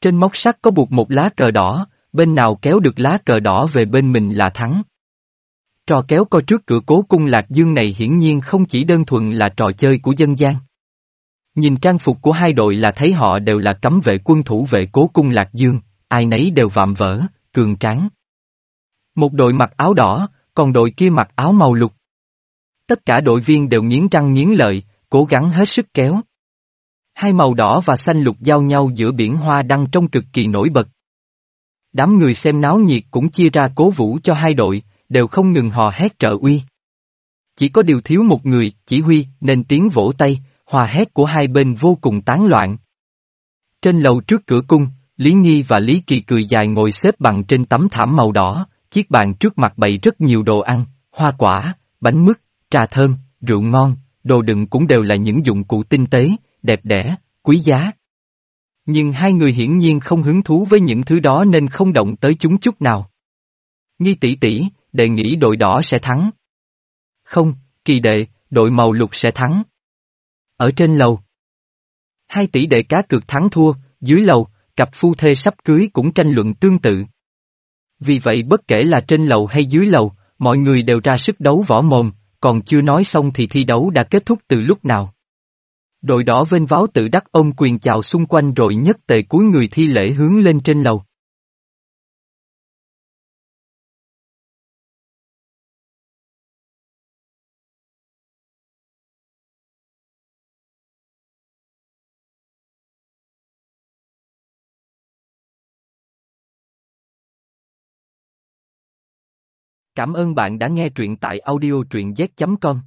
Trên móc sắt có buộc một lá cờ đỏ, bên nào kéo được lá cờ đỏ về bên mình là thắng. Trò kéo co trước cửa cố cung lạc dương này hiển nhiên không chỉ đơn thuần là trò chơi của dân gian. Nhìn trang phục của hai đội là thấy họ đều là cấm vệ quân thủ vệ cố cung lạc dương, ai nấy đều vạm vỡ, cường tráng. Một đội mặc áo đỏ, còn đội kia mặc áo màu lục. Tất cả đội viên đều nghiến răng nghiến lợi, cố gắng hết sức kéo. Hai màu đỏ và xanh lục giao nhau giữa biển hoa đăng trông cực kỳ nổi bật. Đám người xem náo nhiệt cũng chia ra cố vũ cho hai đội, đều không ngừng hò hét trợ uy. Chỉ có điều thiếu một người, chỉ huy, nên tiếng vỗ tay, hòa hét của hai bên vô cùng tán loạn. Trên lầu trước cửa cung, Lý Nhi và Lý Kỳ cười dài ngồi xếp bằng trên tấm thảm màu đỏ, chiếc bàn trước mặt bày rất nhiều đồ ăn, hoa quả, bánh mứt, trà thơm, rượu ngon, đồ đựng cũng đều là những dụng cụ tinh tế, đẹp đẽ, quý giá. Nhưng hai người hiển nhiên không hứng thú với những thứ đó nên không động tới chúng chút nào. Nghi tỷ tỷ, đề nghĩ đội đỏ sẽ thắng. Không, kỳ đệ, đội màu lục sẽ thắng. Ở trên lầu. Hai tỷ đệ cá cược thắng thua, dưới lầu, cặp phu thê sắp cưới cũng tranh luận tương tự. Vì vậy bất kể là trên lầu hay dưới lầu, mọi người đều ra sức đấu võ mồm, còn chưa nói xong thì thi đấu đã kết thúc từ lúc nào. Đội đỏ vênh váo tự đắc ông quyền chào xung quanh rồi nhất tề cuối người thi lễ hướng lên trên lầu. Cảm ơn bạn đã nghe truyện tại audiotruyenz.com.